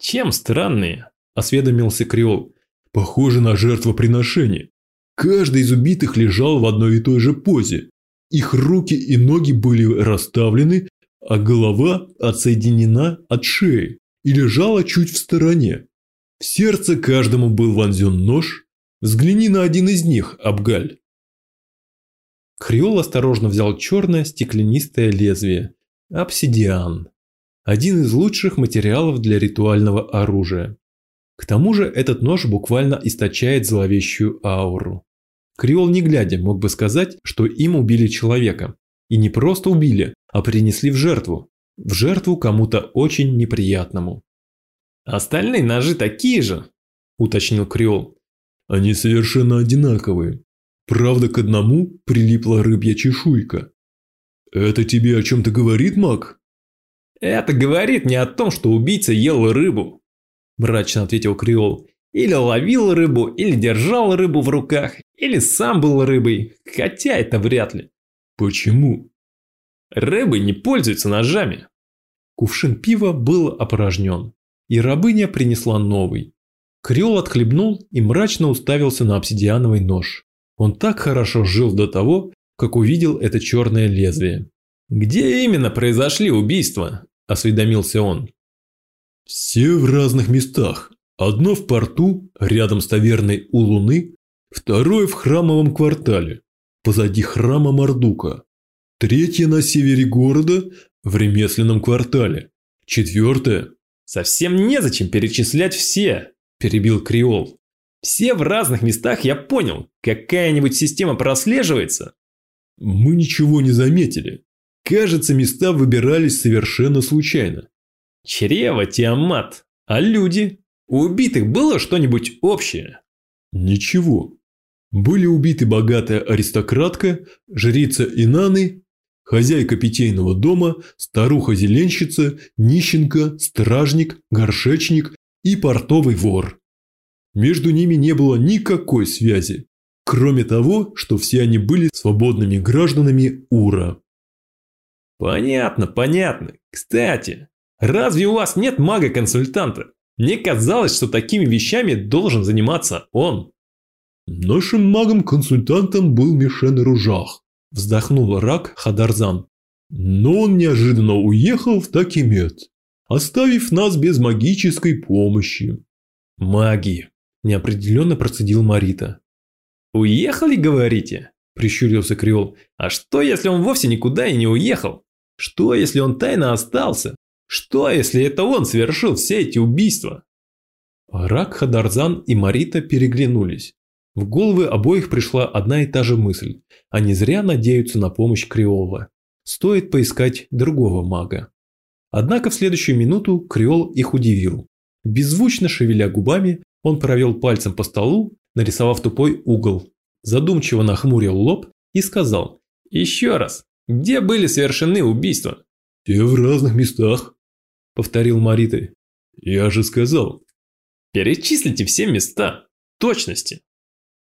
Чем странные? Осведомился Креол. Похоже на жертвоприношение. Каждый из убитых лежал в одной и той же позе. Их руки и ноги были расставлены, а голова отсоединена от шеи и лежала чуть в стороне. В сердце каждому был вонзен нож. Взгляни на один из них, Абгаль. Хриол осторожно взял черное стеклянистое лезвие. Обсидиан. Один из лучших материалов для ритуального оружия. К тому же этот нож буквально источает зловещую ауру. Криол не глядя мог бы сказать, что им убили человека. И не просто убили, а принесли в жертву. В жертву кому-то очень неприятному. «Остальные ножи такие же», – уточнил Криол. «Они совершенно одинаковые. Правда, к одному прилипла рыбья чешуйка. Это тебе о чем-то говорит, маг? Это говорит не о том, что убийца ел рыбу, мрачно ответил Криол. Или ловил рыбу, или держал рыбу в руках, или сам был рыбой, хотя это вряд ли. Почему? Рыбы не пользуются ножами. Кувшин пива был опорожнен, и рабыня принесла новый. Криол отхлебнул и мрачно уставился на обсидиановый нож. Он так хорошо жил до того, как увидел это черное лезвие. «Где именно произошли убийства?» – осведомился он. «Все в разных местах. Одно в порту, рядом с таверной у Луны, второе в храмовом квартале, позади храма Мардука, третье на севере города, в ремесленном квартале, четвертое...» «Совсем незачем перечислять все», – перебил Криол. Все в разных местах, я понял. Какая-нибудь система прослеживается? Мы ничего не заметили. Кажется, места выбирались совершенно случайно. Чрево, Тиамат. А люди? У убитых было что-нибудь общее? Ничего. Были убиты богатая аристократка, жрица Инаны, хозяйка питейного дома, старуха-зеленщица, нищенка, стражник, горшечник и портовый вор. Между ними не было никакой связи, кроме того, что все они были свободными гражданами Ура. Понятно, понятно. Кстати, разве у вас нет мага-консультанта? Мне казалось, что такими вещами должен заниматься он. Нашим магом-консультантом был Мишен Ружах, вздохнул Рак Хадарзан. Но он неожиданно уехал в Такимет, оставив нас без магической помощи. Маги, неопределенно процедил Марита. «Уехали, говорите?» – прищурился Криол. «А что, если он вовсе никуда и не уехал? Что, если он тайно остался? Что, если это он совершил все эти убийства?» Рак, Хадарзан и Марита переглянулись. В головы обоих пришла одна и та же мысль. Они зря надеются на помощь Криола. Стоит поискать другого мага. Однако в следующую минуту Криол их удивил. Беззвучно шевеля губами, он провел пальцем по столу, нарисовав тупой угол, задумчиво нахмурил лоб и сказал «Еще раз, где были совершены убийства?» «Все в разных местах», – повторил Мариты. «Я же сказал». «Перечислите все места. Точности».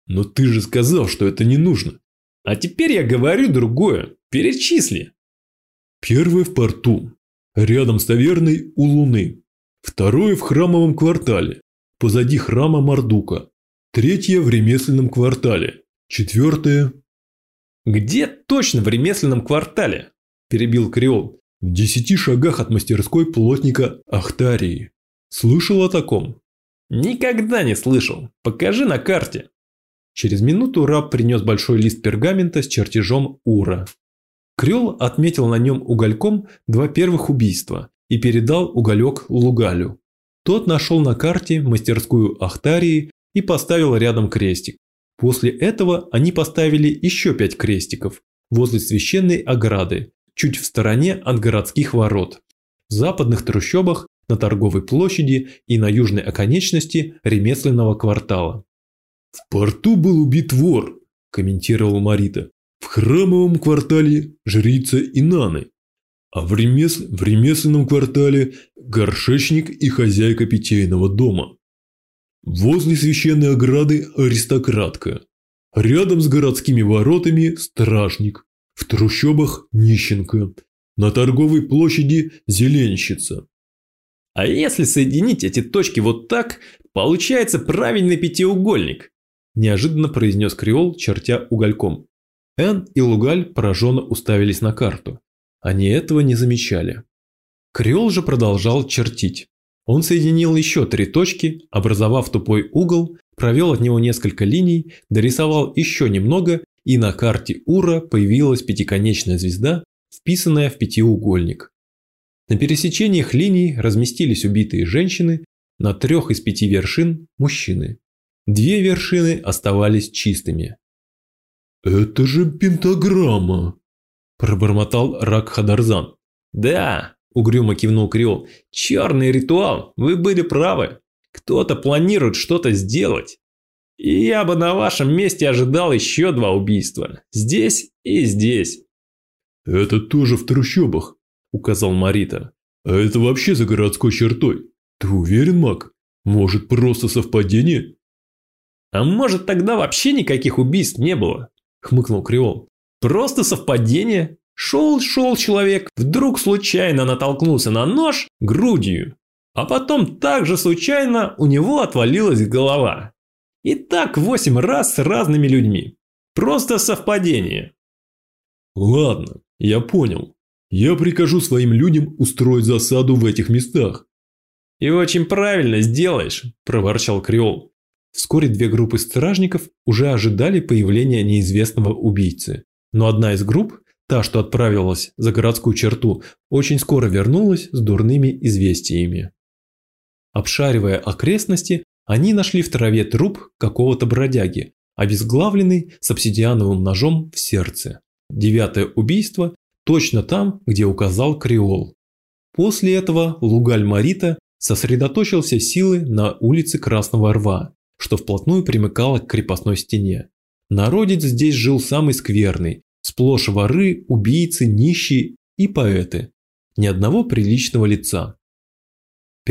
«Но ты же сказал, что это не нужно». «А теперь я говорю другое. Перечисли». Первое в порту, рядом с таверной у Луны. Второе в храмовом квартале, позади храма Мардука. Третье в ремесленном квартале. Четвертое... «Где точно в ремесленном квартале?» – перебил Криол. «В десяти шагах от мастерской плотника Ахтарии. Слышал о таком?» «Никогда не слышал. Покажи на карте». Через минуту раб принес большой лист пергамента с чертежом Ура. Крёл отметил на нем угольком два первых убийства и передал уголек Лугалю. Тот нашел на карте мастерскую Ахтарии и поставил рядом крестик. После этого они поставили еще пять крестиков возле священной ограды, чуть в стороне от городских ворот. В западных трущобах на торговой площади и на южной оконечности ремесленного квартала. «В порту был убит вор», – комментировал Марита. «В храмовом квартале жрица Инаны, а в, ремес... в ремесленном квартале горшечник и хозяйка питейного дома. Возле священной ограды аристократка. Рядом с городскими воротами стражник. В трущобах нищенка. На торговой площади зеленщица. А если соединить эти точки вот так, получается правильный пятиугольник, неожиданно произнес Креол, чертя угольком. Эн и Лугаль пораженно уставились на карту. Они этого не замечали. Креол же продолжал чертить. Он соединил еще три точки, образовав тупой угол, провел от него несколько линий, дорисовал еще немного, и на карте Ура появилась пятиконечная звезда, вписанная в пятиугольник. На пересечениях линий разместились убитые женщины, на трех из пяти вершин – мужчины. Две вершины оставались чистыми. «Это же пентаграмма!» – пробормотал Рак Хадарзан. «Да, Угрюмо кивнул Криол. Черный ритуал, вы были правы. Кто-то планирует что-то сделать. И я бы на вашем месте ожидал еще два убийства. Здесь и здесь. Это тоже в трущобах, указал Марита. А это вообще за городской чертой. Ты уверен, Мак? Может, просто совпадение? А может, тогда вообще никаких убийств не было? Хмыкнул Криол. Просто совпадение? Шел-шел человек, вдруг случайно натолкнулся на нож грудью, а потом также случайно у него отвалилась голова. И так восемь раз с разными людьми. Просто совпадение. Ладно, я понял. Я прикажу своим людям устроить засаду в этих местах. И очень правильно сделаешь, проворчал Креол. Вскоре две группы стражников уже ожидали появления неизвестного убийцы. Но одна из групп Та, что отправилась за городскую черту, очень скоро вернулась с дурными известиями. Обшаривая окрестности, они нашли в траве труп какого-то бродяги, обезглавленный с обсидиановым ножом в сердце. Девятое убийство точно там, где указал Креол. После этого Лугаль Марита сосредоточился силы на улице Красного Рва, что вплотную примыкало к крепостной стене. Народец здесь жил самый скверный, Сплошь воры, убийцы, нищие и поэты. Ни одного приличного лица.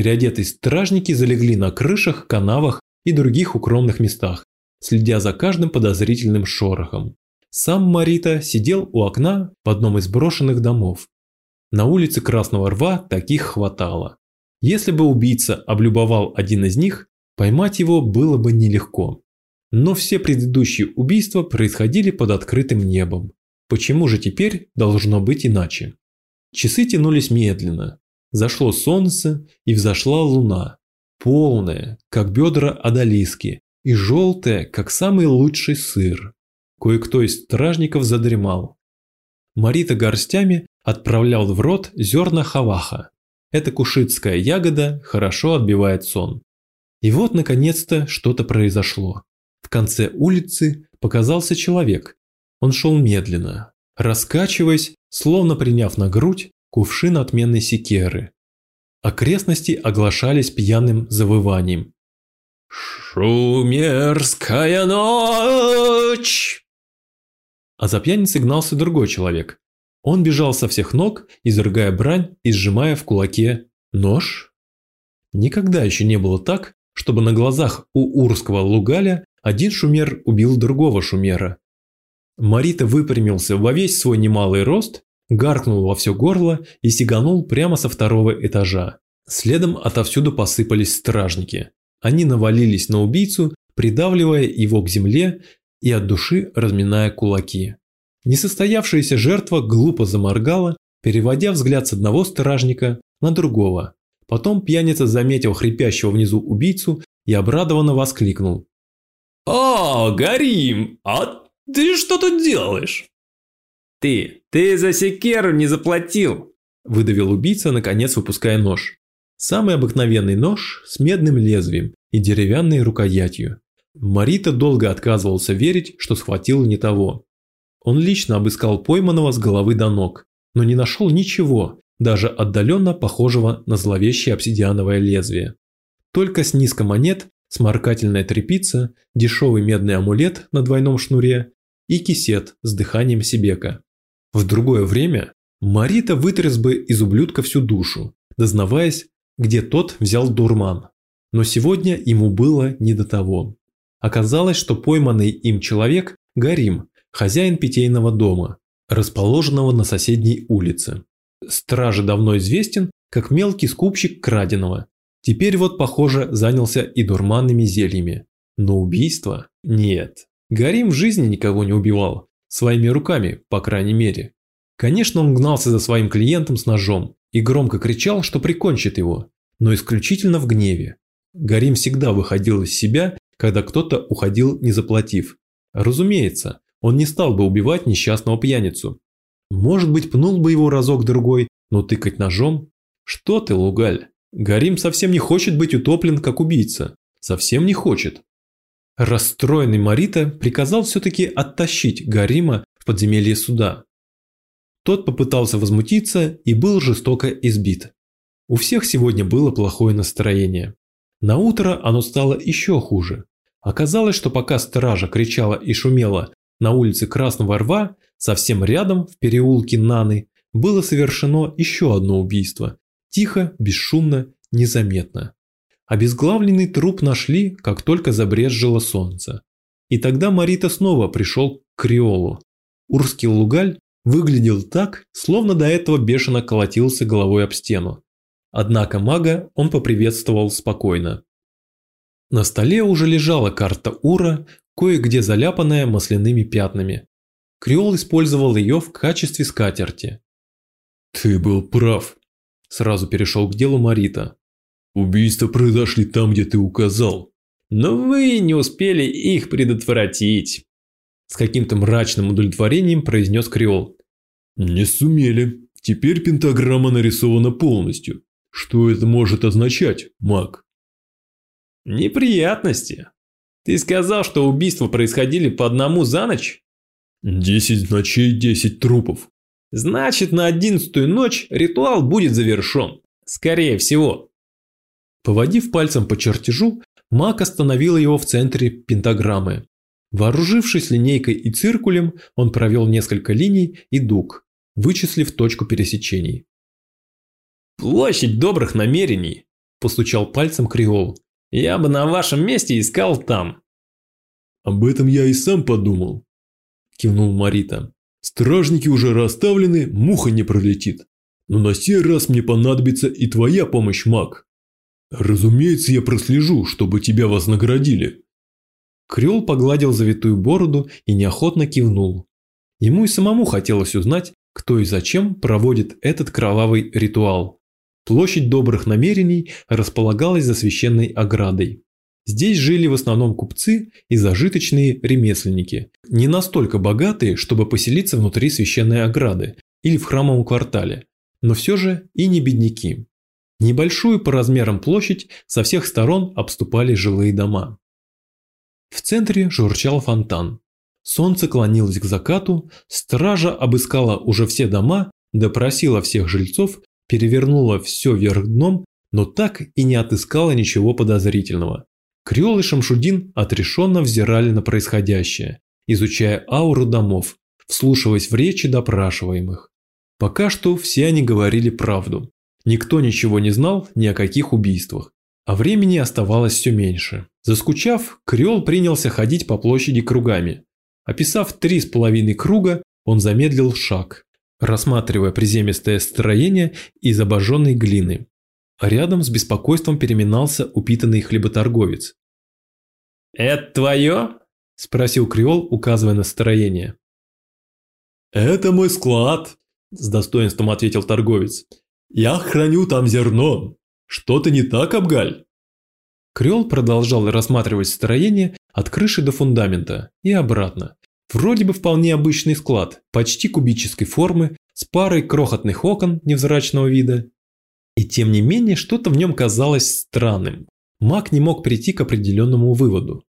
Переодетые стражники залегли на крышах, канавах и других укромных местах, следя за каждым подозрительным шорохом. Сам Марита сидел у окна в одном из брошенных домов. На улице Красного Рва таких хватало. Если бы убийца облюбовал один из них, поймать его было бы нелегко. Но все предыдущие убийства происходили под открытым небом. Почему же теперь должно быть иначе? Часы тянулись медленно. Зашло солнце и взошла луна. Полная, как бедра одолиски, и желтая, как самый лучший сыр. Кое-кто из стражников задремал. Марита горстями отправлял в рот зерна хаваха. Эта кушитская ягода хорошо отбивает сон. И вот, наконец-то, что-то произошло. В конце улицы показался человек он шел медленно, раскачиваясь, словно приняв на грудь кувшин отменной секеры. Окрестности оглашались пьяным завыванием. «Шумерская ночь!» А за пьяницей гнался другой человек. Он бежал со всех ног, изрыгая брань и сжимая в кулаке нож. Никогда еще не было так, чтобы на глазах у урского лугаля один шумер убил другого шумера, Марита выпрямился во весь свой немалый рост, гаркнул во все горло и сиганул прямо со второго этажа. Следом отовсюду посыпались стражники. Они навалились на убийцу, придавливая его к земле и от души разминая кулаки. Несостоявшаяся жертва глупо заморгала, переводя взгляд с одного стражника на другого. Потом пьяница заметил хрипящего внизу убийцу и обрадованно воскликнул. «О, Гарим, а ты что тут делаешь? Ты, ты за секеру не заплатил, выдавил убийца, наконец выпуская нож. Самый обыкновенный нож с медным лезвием и деревянной рукоятью. Марита долго отказывался верить, что схватил не того. Он лично обыскал пойманного с головы до ног, но не нашел ничего, даже отдаленно похожего на зловещее обсидиановое лезвие. Только с низко монет, сморкательная трепица, дешевый медный амулет на двойном шнуре и кисет с дыханием Сибека. В другое время Марита вытряс бы из ублюдка всю душу, дознаваясь, где тот взял дурман. Но сегодня ему было не до того. Оказалось, что пойманный им человек – Гарим, хозяин питейного дома, расположенного на соседней улице. Страже давно известен как мелкий скупщик краденого. Теперь вот, похоже, занялся и дурманными зельями. Но убийство? Нет. Гарим в жизни никого не убивал. Своими руками, по крайней мере. Конечно, он гнался за своим клиентом с ножом и громко кричал, что прикончит его, но исключительно в гневе. Гарим всегда выходил из себя, когда кто-то уходил не заплатив. Разумеется, он не стал бы убивать несчастного пьяницу. Может быть, пнул бы его разок-другой, но тыкать ножом? Что ты, Лугаль? Гарим совсем не хочет быть утоплен как убийца. Совсем не хочет. Расстроенный Марита приказал все-таки оттащить Гарима в подземелье суда. Тот попытался возмутиться и был жестоко избит. У всех сегодня было плохое настроение. На утро оно стало еще хуже. Оказалось, что пока стража кричала и шумела на улице Красного Рва, совсем рядом, в переулке Наны, было совершено еще одно убийство. Тихо, бесшумно, незаметно. Обезглавленный труп нашли, как только забрезжило солнце. И тогда Марита снова пришел к Криолу. Урский лугаль выглядел так, словно до этого бешено колотился головой об стену. Однако мага он поприветствовал спокойно. На столе уже лежала карта Ура, кое-где заляпанная масляными пятнами. Креол использовал ее в качестве скатерти. «Ты был прав», – сразу перешел к делу Марита. «Убийства произошли там, где ты указал». «Но вы не успели их предотвратить», – с каким-то мрачным удовлетворением произнес Креол. «Не сумели. Теперь пентаграмма нарисована полностью. Что это может означать, маг?» «Неприятности. Ты сказал, что убийства происходили по одному за ночь?» «Десять ночей, десять трупов». «Значит, на одиннадцатую ночь ритуал будет завершен. Скорее всего». Поводив пальцем по чертежу, маг остановил его в центре пентаграммы. Вооружившись линейкой и циркулем, он провел несколько линий и дуг, вычислив точку пересечений. «Площадь добрых намерений», – постучал пальцем Криол. «Я бы на вашем месте искал там». «Об этом я и сам подумал», – кивнул Марита. «Стражники уже расставлены, муха не пролетит. Но на сей раз мне понадобится и твоя помощь, маг. Разумеется, я прослежу, чтобы тебя вознаградили». Крёл погладил завитую бороду и неохотно кивнул. Ему и самому хотелось узнать, кто и зачем проводит этот кровавый ритуал. Площадь добрых намерений располагалась за священной оградой. Здесь жили в основном купцы и зажиточные ремесленники, не настолько богатые, чтобы поселиться внутри священной ограды или в храмовом квартале, но все же и не бедняки. Небольшую по размерам площадь со всех сторон обступали жилые дома. В центре журчал фонтан. Солнце клонилось к закату, стража обыскала уже все дома, допросила всех жильцов перевернула все вверх дном, но так и не отыскала ничего подозрительного. Креол и Шамшудин отрешенно взирали на происходящее, изучая ауру домов, вслушиваясь в речи допрашиваемых. Пока что все они говорили правду. Никто ничего не знал ни о каких убийствах, а времени оставалось все меньше. Заскучав, Креол принялся ходить по площади кругами. Описав три с половиной круга, он замедлил шаг, рассматривая приземистое строение из обожженной глины. Рядом с беспокойством переминался упитанный хлеботорговец. «Это твое?» – спросил Креол, указывая на строение. «Это мой склад», – с достоинством ответил торговец. «Я храню там зерно. Что-то не так, Абгаль?» Креол продолжал рассматривать строение от крыши до фундамента и обратно, Вроде бы вполне обычный склад, почти кубической формы, с парой крохотных окон невзрачного вида. И тем не менее, что-то в нем казалось странным. Маг не мог прийти к определенному выводу.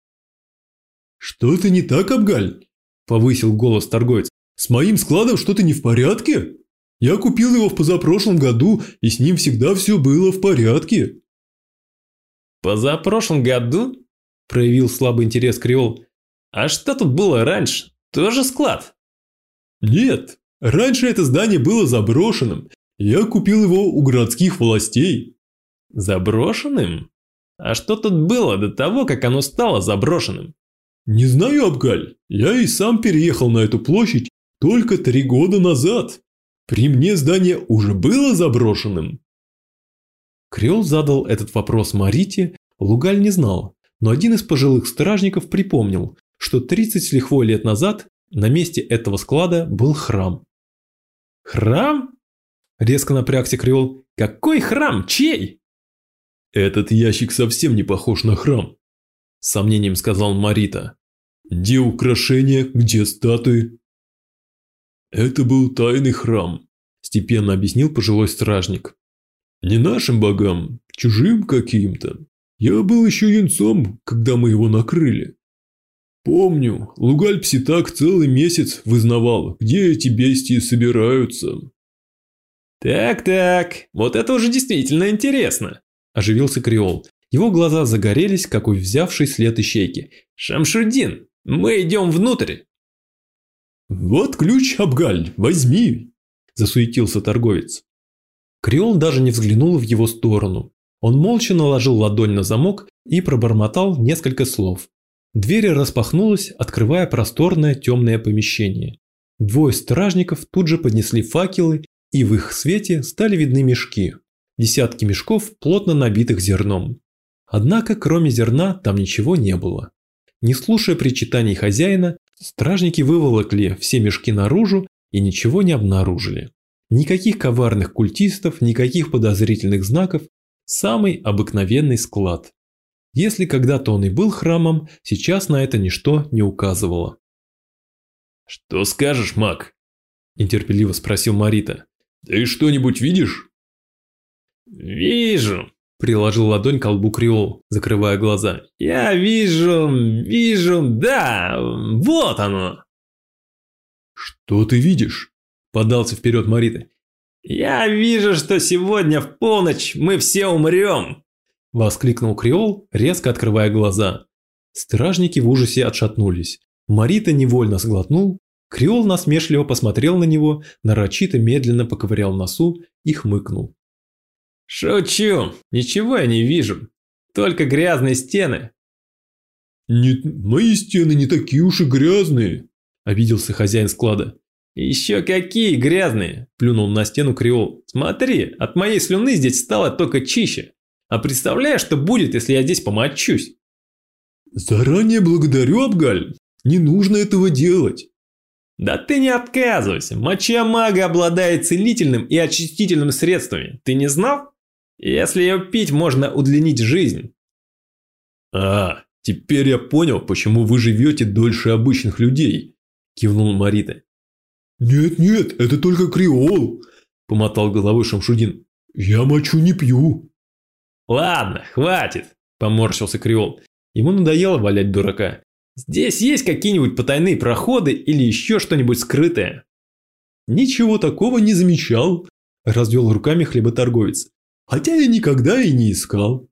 «Что-то не так, Абгаль?» – повысил голос торговец. «С моим складом что-то не в порядке?» Я купил его в позапрошлом году, и с ним всегда все было в порядке. Позапрошлом году? Проявил слабый интерес Креол. А что тут было раньше? Тоже склад? Нет, раньше это здание было заброшенным. Я купил его у городских властей. Заброшенным? А что тут было до того, как оно стало заброшенным? Не знаю, Абгаль. Я и сам переехал на эту площадь только три года назад. При мне здание уже было заброшенным. Креол задал этот вопрос Марите, Лугаль не знал, но один из пожилых стражников припомнил, что 30 с лихвой лет назад на месте этого склада был храм. «Храм?» – резко напрягся Креол. «Какой храм? Чей?» «Этот ящик совсем не похож на храм», – с сомнением сказал Марита. «Где украшения, где статуи?» «Это был тайный храм», – степенно объяснил пожилой стражник. «Не нашим богам, чужим каким-то. Я был еще юнцом, когда мы его накрыли. Помню, Лугаль Пситак целый месяц вызнавал, где эти бестии собираются. «Так-так, вот это уже действительно интересно», – оживился Креол. Его глаза загорелись, как у взявшей след ищейки. «Шамшудин, мы идем внутрь!» «Вот ключ, Абгаль, возьми!» – засуетился торговец. Креол даже не взглянул в его сторону. Он молча наложил ладонь на замок и пробормотал несколько слов. Дверь распахнулась, открывая просторное темное помещение. Двое стражников тут же поднесли факелы, и в их свете стали видны мешки. Десятки мешков, плотно набитых зерном. Однако, кроме зерна, там ничего не было. Не слушая причитаний хозяина, стражники выволокли все мешки наружу и ничего не обнаружили. Никаких коварных культистов, никаких подозрительных знаков, Самый обыкновенный склад. Если когда-то он и был храмом, сейчас на это ничто не указывало. «Что скажешь, маг?» – нетерпеливо спросил Марита. «Ты что-нибудь видишь?» «Вижу», – приложил ладонь к колбу Криол, закрывая глаза. «Я вижу, вижу, да, вот оно!» «Что ты видишь?» – подался вперед Марита. «Я вижу, что сегодня в полночь мы все умрем!» – воскликнул Креол, резко открывая глаза. Стражники в ужасе отшатнулись. Марита невольно сглотнул, Креол насмешливо посмотрел на него, нарочито медленно поковырял носу и хмыкнул. «Шучу, ничего я не вижу, только грязные стены». «Нет, мои стены не такие уж и грязные», – обиделся хозяин склада. «Еще какие грязные!» – плюнул на стену Креол. «Смотри, от моей слюны здесь стало только чище. А представляешь, что будет, если я здесь помочусь?» «Заранее благодарю, Абгаль. Не нужно этого делать». «Да ты не отказывайся. Моча мага обладает целительным и очистительным средствами. Ты не знал? Если ее пить, можно удлинить жизнь». «А, теперь я понял, почему вы живете дольше обычных людей», – кивнул Марита. «Нет-нет, это только креол», – помотал головой Шамшудин. «Я мочу не пью». «Ладно, хватит», – поморщился креол. Ему надоело валять дурака. «Здесь есть какие-нибудь потайные проходы или еще что-нибудь скрытое?» «Ничего такого не замечал», – развел руками хлеботорговец. «Хотя я никогда и не искал».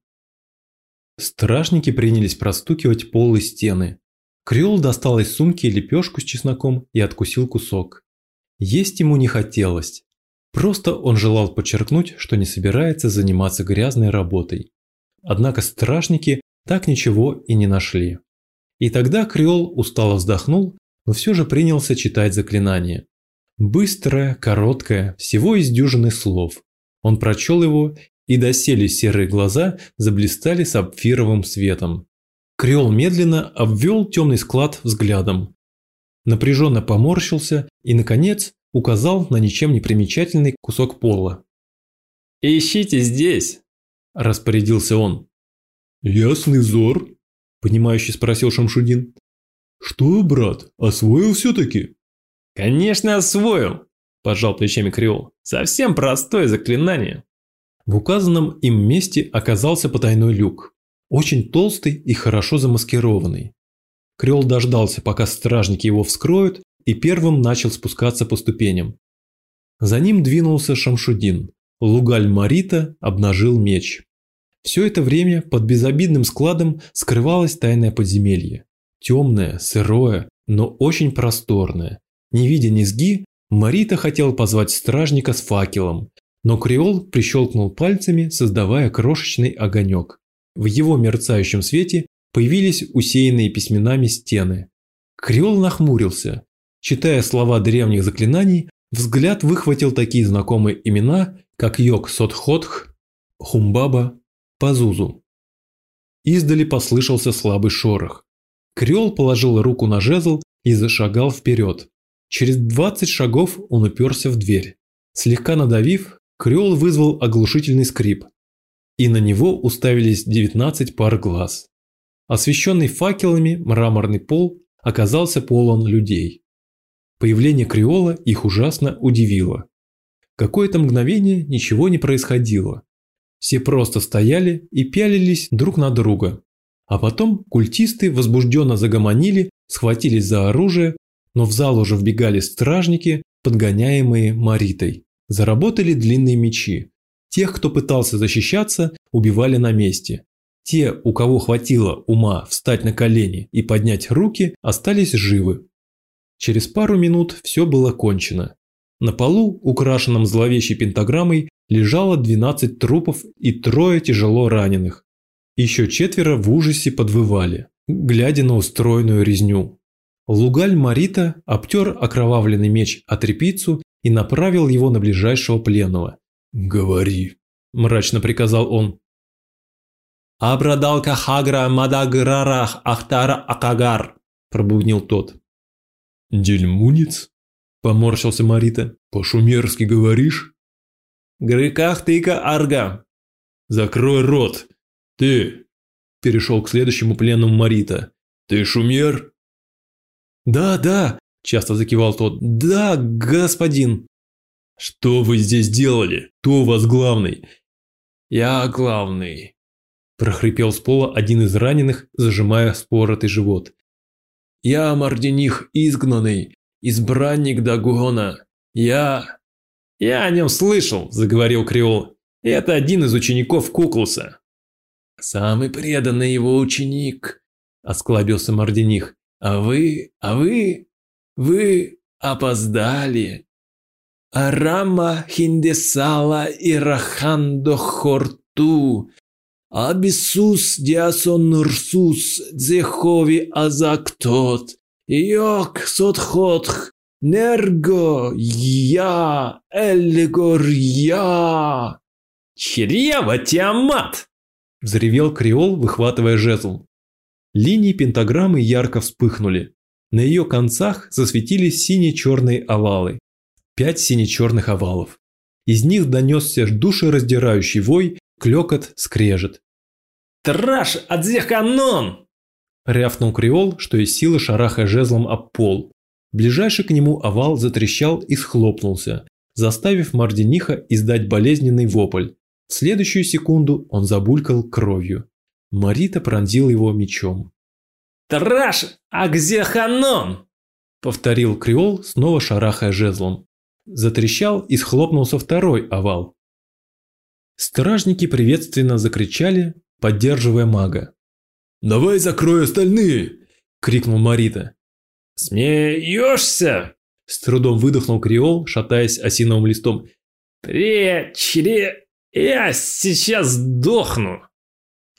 Стражники принялись простукивать пол и стены. Креол достал из сумки лепешку с чесноком и откусил кусок. Есть ему не хотелось. Просто он желал подчеркнуть, что не собирается заниматься грязной работой. Однако стражники так ничего и не нашли. И тогда Креол устало вздохнул, но все же принялся читать заклинание. Быстрое, короткое, всего из дюжины слов. Он прочел его, и доселе серые глаза заблистали сапфировым светом. Креол медленно обвел темный склад взглядом, напряженно поморщился и, наконец, указал на ничем не примечательный кусок пола. «Ищите здесь!» – распорядился он. «Ясный взор?» – понимающе спросил Шамшудин. «Что, брат, освоил все-таки?» «Конечно освоил!» – пожал плечами Криол. «Совсем простое заклинание!» В указанном им месте оказался потайной люк, очень толстый и хорошо замаскированный. Крёл дождался, пока стражники его вскроют, и первым начал спускаться по ступеням. За ним двинулся Шамшудин. Лугаль Марита обнажил меч. Все это время под безобидным складом скрывалось тайное подземелье. Темное, сырое, но очень просторное. Не видя низги, Марита хотел позвать стражника с факелом, но Креол прищелкнул пальцами, создавая крошечный огонек. В его мерцающем свете появились усеянные письменами стены. Креол нахмурился. Читая слова древних заклинаний, взгляд выхватил такие знакомые имена, как Йог Сотходх, Хумбаба, Пазузу. Издали послышался слабый шорох. Креол положил руку на жезл и зашагал вперед. Через 20 шагов он уперся в дверь. Слегка надавив, Креол вызвал оглушительный скрип, и на него уставились 19 пар глаз. Освещенный факелами мраморный пол оказался полон людей. Появление Креола их ужасно удивило. Какое-то мгновение ничего не происходило. Все просто стояли и пялились друг на друга. А потом культисты возбужденно загомонили, схватились за оружие, но в зал уже вбегали стражники, подгоняемые Маритой. Заработали длинные мечи. Тех, кто пытался защищаться, убивали на месте. Те, у кого хватило ума встать на колени и поднять руки, остались живы. Через пару минут все было кончено. На полу, украшенном зловещей пентаграммой, лежало 12 трупов и трое тяжело раненых. Еще четверо в ужасе подвывали, глядя на устроенную резню. Лугаль Марита обтер окровавленный меч о трепицу и направил его на ближайшего пленного. «Говори», – мрачно приказал он. «Абрадалка хагра мадаграрах ахтара акагар», – пробубнил тот. «Дельмунец?» – поморщился Марита. «По-шумерски говоришь?» «Грыках тыка арга». «Закрой рот! Ты!» – перешел к следующему пленному Марита. «Ты шумер?» «Да, да!» – часто закивал тот. «Да, господин!» «Что вы здесь делали? Кто у вас главный?» «Я главный», – прохрипел с пола один из раненых, зажимая споротый живот. «Я Мардиних изгнанный, избранник Дагуона. Я...» «Я о нем слышал», – заговорил Креол. «Это один из учеников Куклуса». «Самый преданный его ученик», – осклабился Мардиних. «А вы... а вы... вы опоздали». Арама хиндесала ирахандо хорту. Абисус диасон нурсус дзехови азактот. Йок сотхотх нерго я эллигор я. Чрево Тиамат! Взревел Креол, выхватывая жезл. Линии пентаграммы ярко вспыхнули. На ее концах засветились сине-черные овалы пять сине-черных овалов. Из них донесся душераздирающий вой, клекот, скрежет. «Траш адзеханон!» Рявкнул Креол, что из силы шарахая жезлом об пол. Ближайший к нему овал затрещал и схлопнулся, заставив Мардениха издать болезненный вопль. В следующую секунду он забулькал кровью. Марита пронзил его мечом. «Траш Акзеханон!» – повторил Креол, снова шарахая жезлом. Затрещал и схлопнулся второй овал. Стражники приветственно закричали, поддерживая мага. «Давай закрой остальные!» – крикнул Марита. «Смеешься?» – с трудом выдохнул Креол, шатаясь осиновым листом. «Пречре... Я сейчас сдохну!»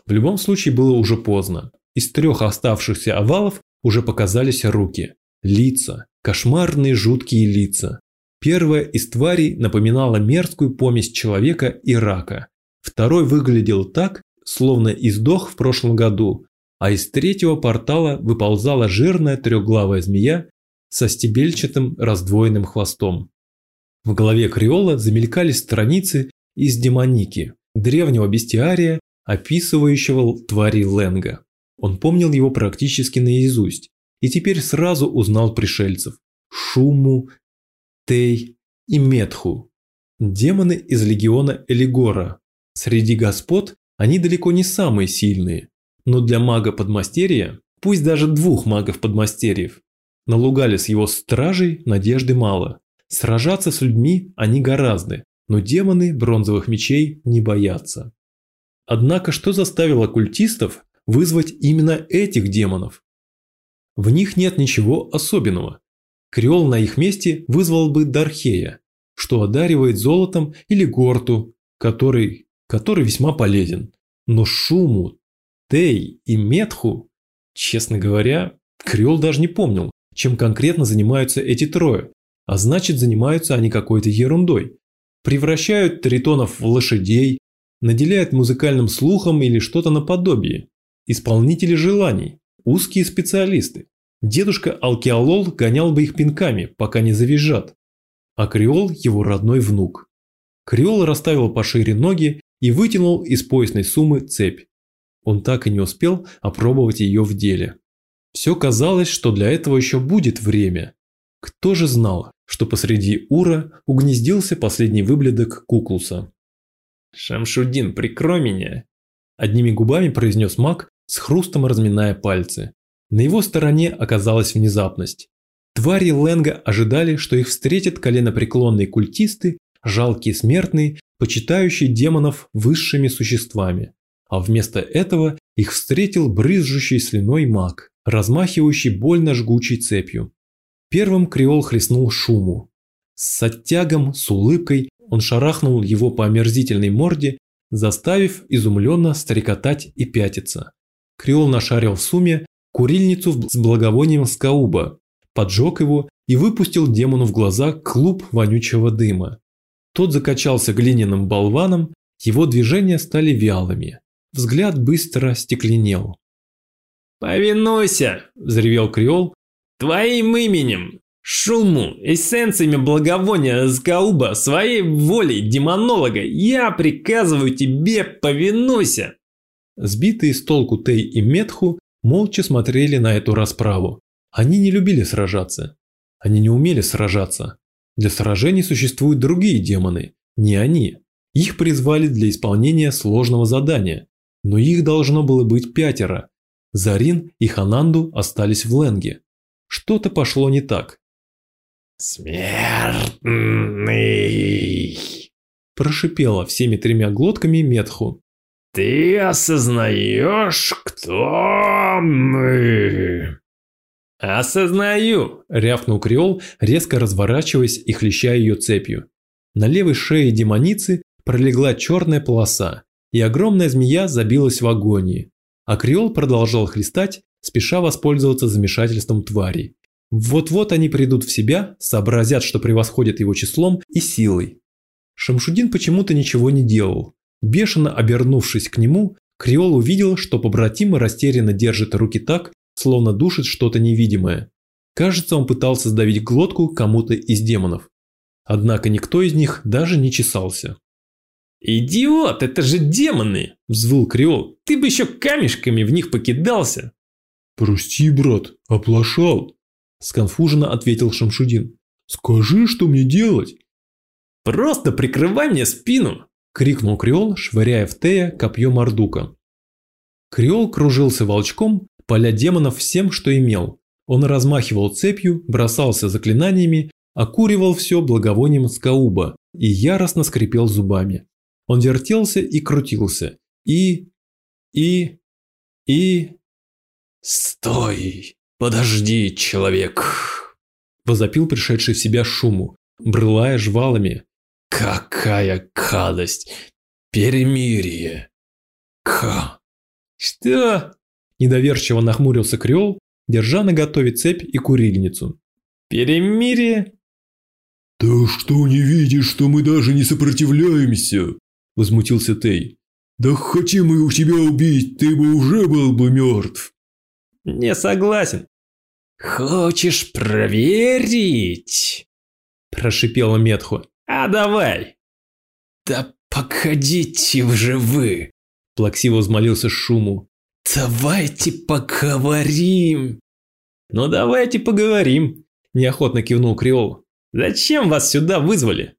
В любом случае было уже поздно. Из трех оставшихся овалов уже показались руки, лица, кошмарные жуткие лица. Первая из тварей напоминала мерзкую помесь человека и рака. Второй выглядел так, словно издох в прошлом году, а из третьего портала выползала жирная трехглавая змея со стебельчатым раздвоенным хвостом. В голове Криола замелькали страницы из демоники, древнего бестиария, описывающего твари Ленга. Он помнил его практически наизусть и теперь сразу узнал пришельцев. Шуму, Тей и Метху. Демоны из легиона Элигора. Среди господ они далеко не самые сильные, но для мага-подмастерья, пусть даже двух магов-подмастерьев, на Лугале с его стражей надежды мало. Сражаться с людьми они гораздо, но демоны бронзовых мечей не боятся. Однако что заставило культистов вызвать именно этих демонов? В них нет ничего особенного. Креол на их месте вызвал бы Дархея, что одаривает золотом, или Горту, который, который весьма полезен. Но Шуму, Тей и Метху, честно говоря, Креол даже не помнил, чем конкретно занимаются эти трое, а значит занимаются они какой-то ерундой. Превращают тритонов в лошадей, наделяют музыкальным слухом или что-то наподобие. Исполнители желаний, узкие специалисты. Дедушка Алкиалол гонял бы их пинками, пока не завизжат. А Креол – его родной внук. Креол расставил пошире ноги и вытянул из поясной суммы цепь. Он так и не успел опробовать ее в деле. Все казалось, что для этого еще будет время. Кто же знал, что посреди Ура угнездился последний выблядок Куклуса? «Шамшудин, прикрой меня!» Одними губами произнес маг, с хрустом разминая пальцы. На его стороне оказалась внезапность. Твари Ленга ожидали, что их встретят коленопреклонные культисты, жалкие смертные, почитающие демонов высшими существами. А вместо этого их встретил брызжущий слюной маг, размахивающий больно жгучей цепью. Первым креол хлестнул шуму. С оттягом, с улыбкой он шарахнул его по омерзительной морде, заставив изумленно стрекотать и пятиться. Креол нашарил в сумме курильницу с благовонием скауба, поджег его и выпустил демону в глаза клуб вонючего дыма. Тот закачался глиняным болваном, его движения стали вялыми. Взгляд быстро стекленел. «Повинуйся!» – взревел Креол. «Твоим именем! Шуму, эссенциями благовония Скауба, своей волей демонолога, я приказываю тебе повинуйся!» Сбитые с толку Тей и Метху молча смотрели на эту расправу. Они не любили сражаться. Они не умели сражаться. Для сражений существуют другие демоны, не они. Их призвали для исполнения сложного задания, но их должно было быть пятеро. Зарин и Хананду остались в Ленге. Что-то пошло не так. «Смертный!» Прошипела всеми тремя глотками Метху. «Ты осознаешь, кто мы?» «Осознаю!» – рявкнул Креол, резко разворачиваясь и хлеща ее цепью. На левой шее демоницы пролегла черная полоса, и огромная змея забилась в агонии. А Креол продолжал хлестать, спеша воспользоваться замешательством тварей. Вот-вот они придут в себя, сообразят, что превосходят его числом и силой. Шамшудин почему-то ничего не делал. Бешено обернувшись к нему, Креол увидел, что побратимы растерянно держат руки так, словно душит что-то невидимое. Кажется, он пытался сдавить глотку кому-то из демонов. Однако никто из них даже не чесался. «Идиот, это же демоны!» – взвыл Креол. «Ты бы еще камешками в них покидался!» «Прости, брат, оплошал!» – сконфуженно ответил Шамшудин. «Скажи, что мне делать?» «Просто прикрывай мне спину!» – крикнул Креол, швыряя в Тея копье Мордука. Креол кружился волчком, поля демонов всем, что имел. Он размахивал цепью, бросался заклинаниями, окуривал все благовонием скауба и яростно скрипел зубами. Он вертелся и крутился. И... и... и... «Стой! Подожди, человек!» Возопил пришедший в себя шуму, брылая жвалами. «Какая гадость! Перемирие!» «Ка!» «Что?» Недоверчиво нахмурился Креол, держа на готове цепь и курильницу. «Перемирие?» «Ты что, не видишь, что мы даже не сопротивляемся?» возмутился Тей. «Да хотим мы у тебя убить, ты бы уже был бы мертв!» «Не согласен!» «Хочешь проверить?» Прошипела Метху. «А давай!» «Да погодите уже вы!» Плаксиво взмолился Шуму. «Давайте поговорим!» «Ну давайте поговорим!» Неохотно кивнул Креол. «Зачем вас сюда вызвали?»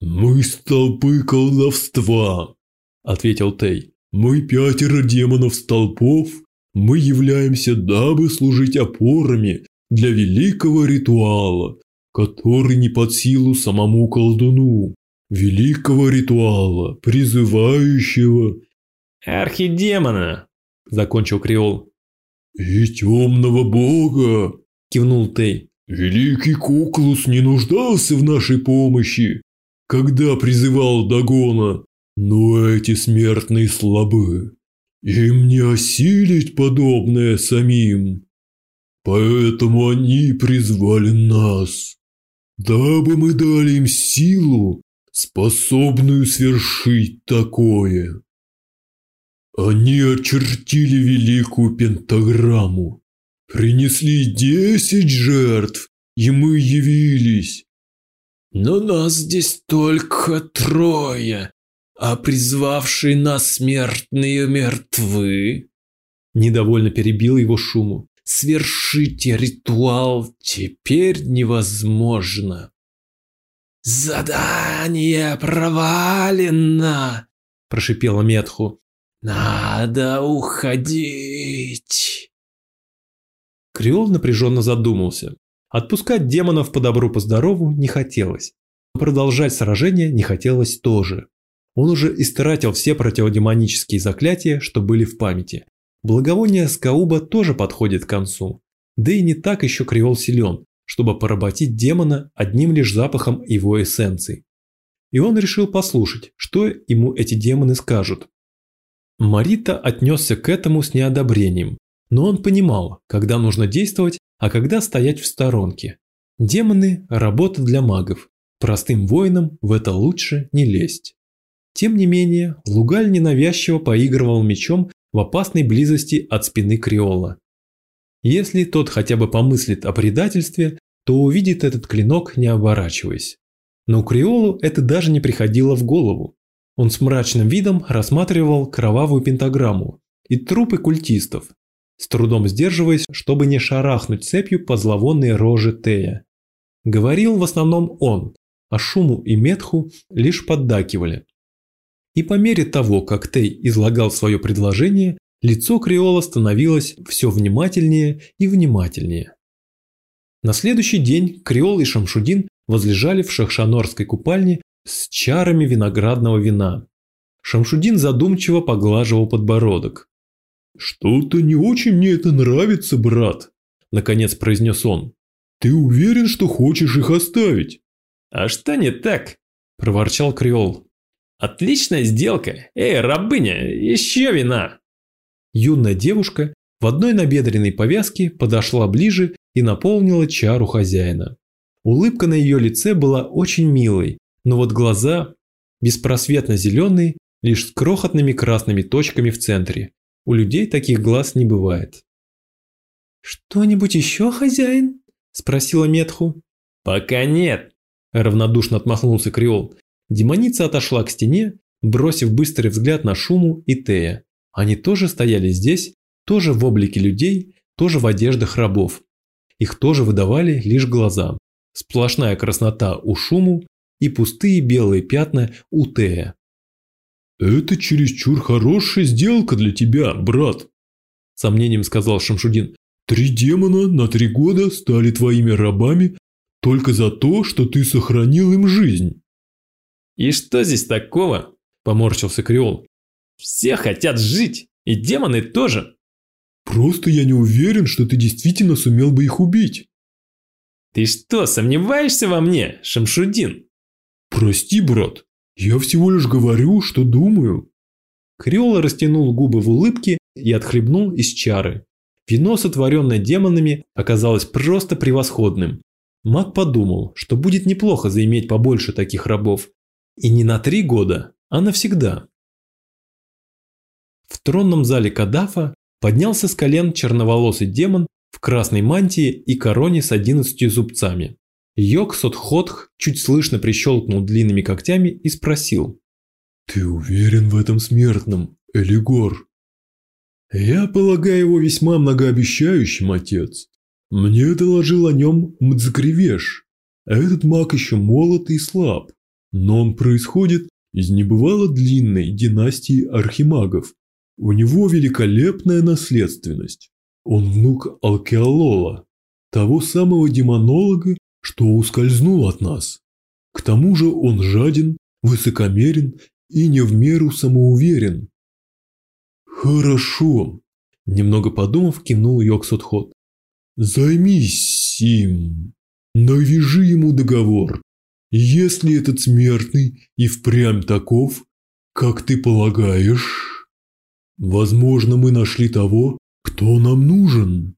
«Мы столпы колдовства», – ответил Тей. «Мы пятеро демонов-столпов. Мы являемся, дабы служить опорами для великого ритуала. который не под силу самому колдуну, великого ритуала, призывающего... Архидемона, закончил Криол. И темного бога, кивнул Тей. Великий Куклус не нуждался в нашей помощи, когда призывал Дагона, но эти смертные слабы. Им не осилить подобное самим. Поэтому они призвали нас, дабы мы дали им силу, способную свершить такое. Они очертили великую пентаграмму, принесли десять жертв, и мы явились. Но нас здесь только трое, а призвавшие нас смертные мертвы. Недовольно перебил его шуму. Свершите ритуал теперь невозможно. Задание провалено, прошипела Метху. Надо уходить. Креол напряженно задумался. Отпускать демонов по добру по здорову не хотелось. Продолжать сражение не хотелось тоже. Он уже истратил все противодемонические заклятия, что были в памяти. Благовоние Скауба тоже подходит к концу. Да и не так еще Креол силен, чтобы поработить демона одним лишь запахом его эссенции. И он решил послушать, что ему эти демоны скажут. Марита отнесся к этому с неодобрением, но он понимал, когда нужно действовать, а когда стоять в сторонке. Демоны – работа для магов. Простым воинам в это лучше не лезть. Тем не менее, Лугаль ненавязчиво поигрывал мечом в опасной близости от спины Криола. Если тот хотя бы помыслит о предательстве, то увидит этот клинок, не оборачиваясь. Но Криолу это даже не приходило в голову. Он с мрачным видом рассматривал кровавую пентаграмму и трупы культистов, с трудом сдерживаясь, чтобы не шарахнуть цепью по зловонной роже Тея. Говорил в основном он, а Шуму и Метху лишь поддакивали. И по мере того, как Тей излагал свое предложение, лицо Криола становилось все внимательнее и внимательнее. На следующий день Криол и Шамшудин возлежали в шахшанорской купальне с чарами виноградного вина. Шамшудин задумчиво поглаживал подбородок. «Что-то не очень мне это нравится, брат», – наконец произнес он. «Ты уверен, что хочешь их оставить?» «А что не так?» – проворчал Креол. «Отличная сделка! Эй, рабыня, еще вина!» Юная девушка в одной набедренной повязке подошла ближе и наполнила чару хозяина. Улыбка на ее лице была очень милой, но вот глаза беспросветно зеленые, лишь с крохотными красными точками в центре, у людей таких глаз не бывает. «Что-нибудь еще, хозяин?» – спросила Метху. «Пока нет», – равнодушно отмахнулся Криол. Демоница отошла к стене, бросив быстрый взгляд на Шуму и Тея. Они тоже стояли здесь, тоже в облике людей, тоже в одеждах рабов. Их тоже выдавали лишь глаза. Сплошная краснота у Шуму и пустые белые пятна у Тея. «Это чересчур хорошая сделка для тебя, брат», – сомнением сказал Шамшудин. «Три демона на три года стали твоими рабами только за то, что ты сохранил им жизнь». «И что здесь такого?» – поморщился Креол. «Все хотят жить, и демоны тоже». «Просто я не уверен, что ты действительно сумел бы их убить». «Ты что, сомневаешься во мне, Шамшудин?» «Прости, брат, «Я всего лишь говорю, что думаю». Криола растянул губы в улыбке и отхлебнул из чары. Вино, сотворенное демонами, оказалось просто превосходным. Маг подумал, что будет неплохо заиметь побольше таких рабов. И не на три года, а навсегда. В тронном зале Кадафа поднялся с колен черноволосый демон в красной мантии и короне с одиннадцатью зубцами. Йог чуть слышно прищелкнул длинными когтями и спросил. «Ты уверен в этом смертном, Элигор?» «Я полагаю его весьма многообещающим, отец. Мне доложил о нем Мдзакревеш. Этот маг еще молод и слаб, но он происходит из небывало длинной династии архимагов. У него великолепная наследственность. Он внук Алкеолола, того самого демонолога, что ускользнул от нас. К тому же он жаден, высокомерен и не в меру самоуверен. Хорошо, немного подумав, кивнул Йоксотхот. Займись им. Навяжи ему договор. Если этот смертный и впрямь таков, как ты полагаешь, возможно, мы нашли того, кто нам нужен.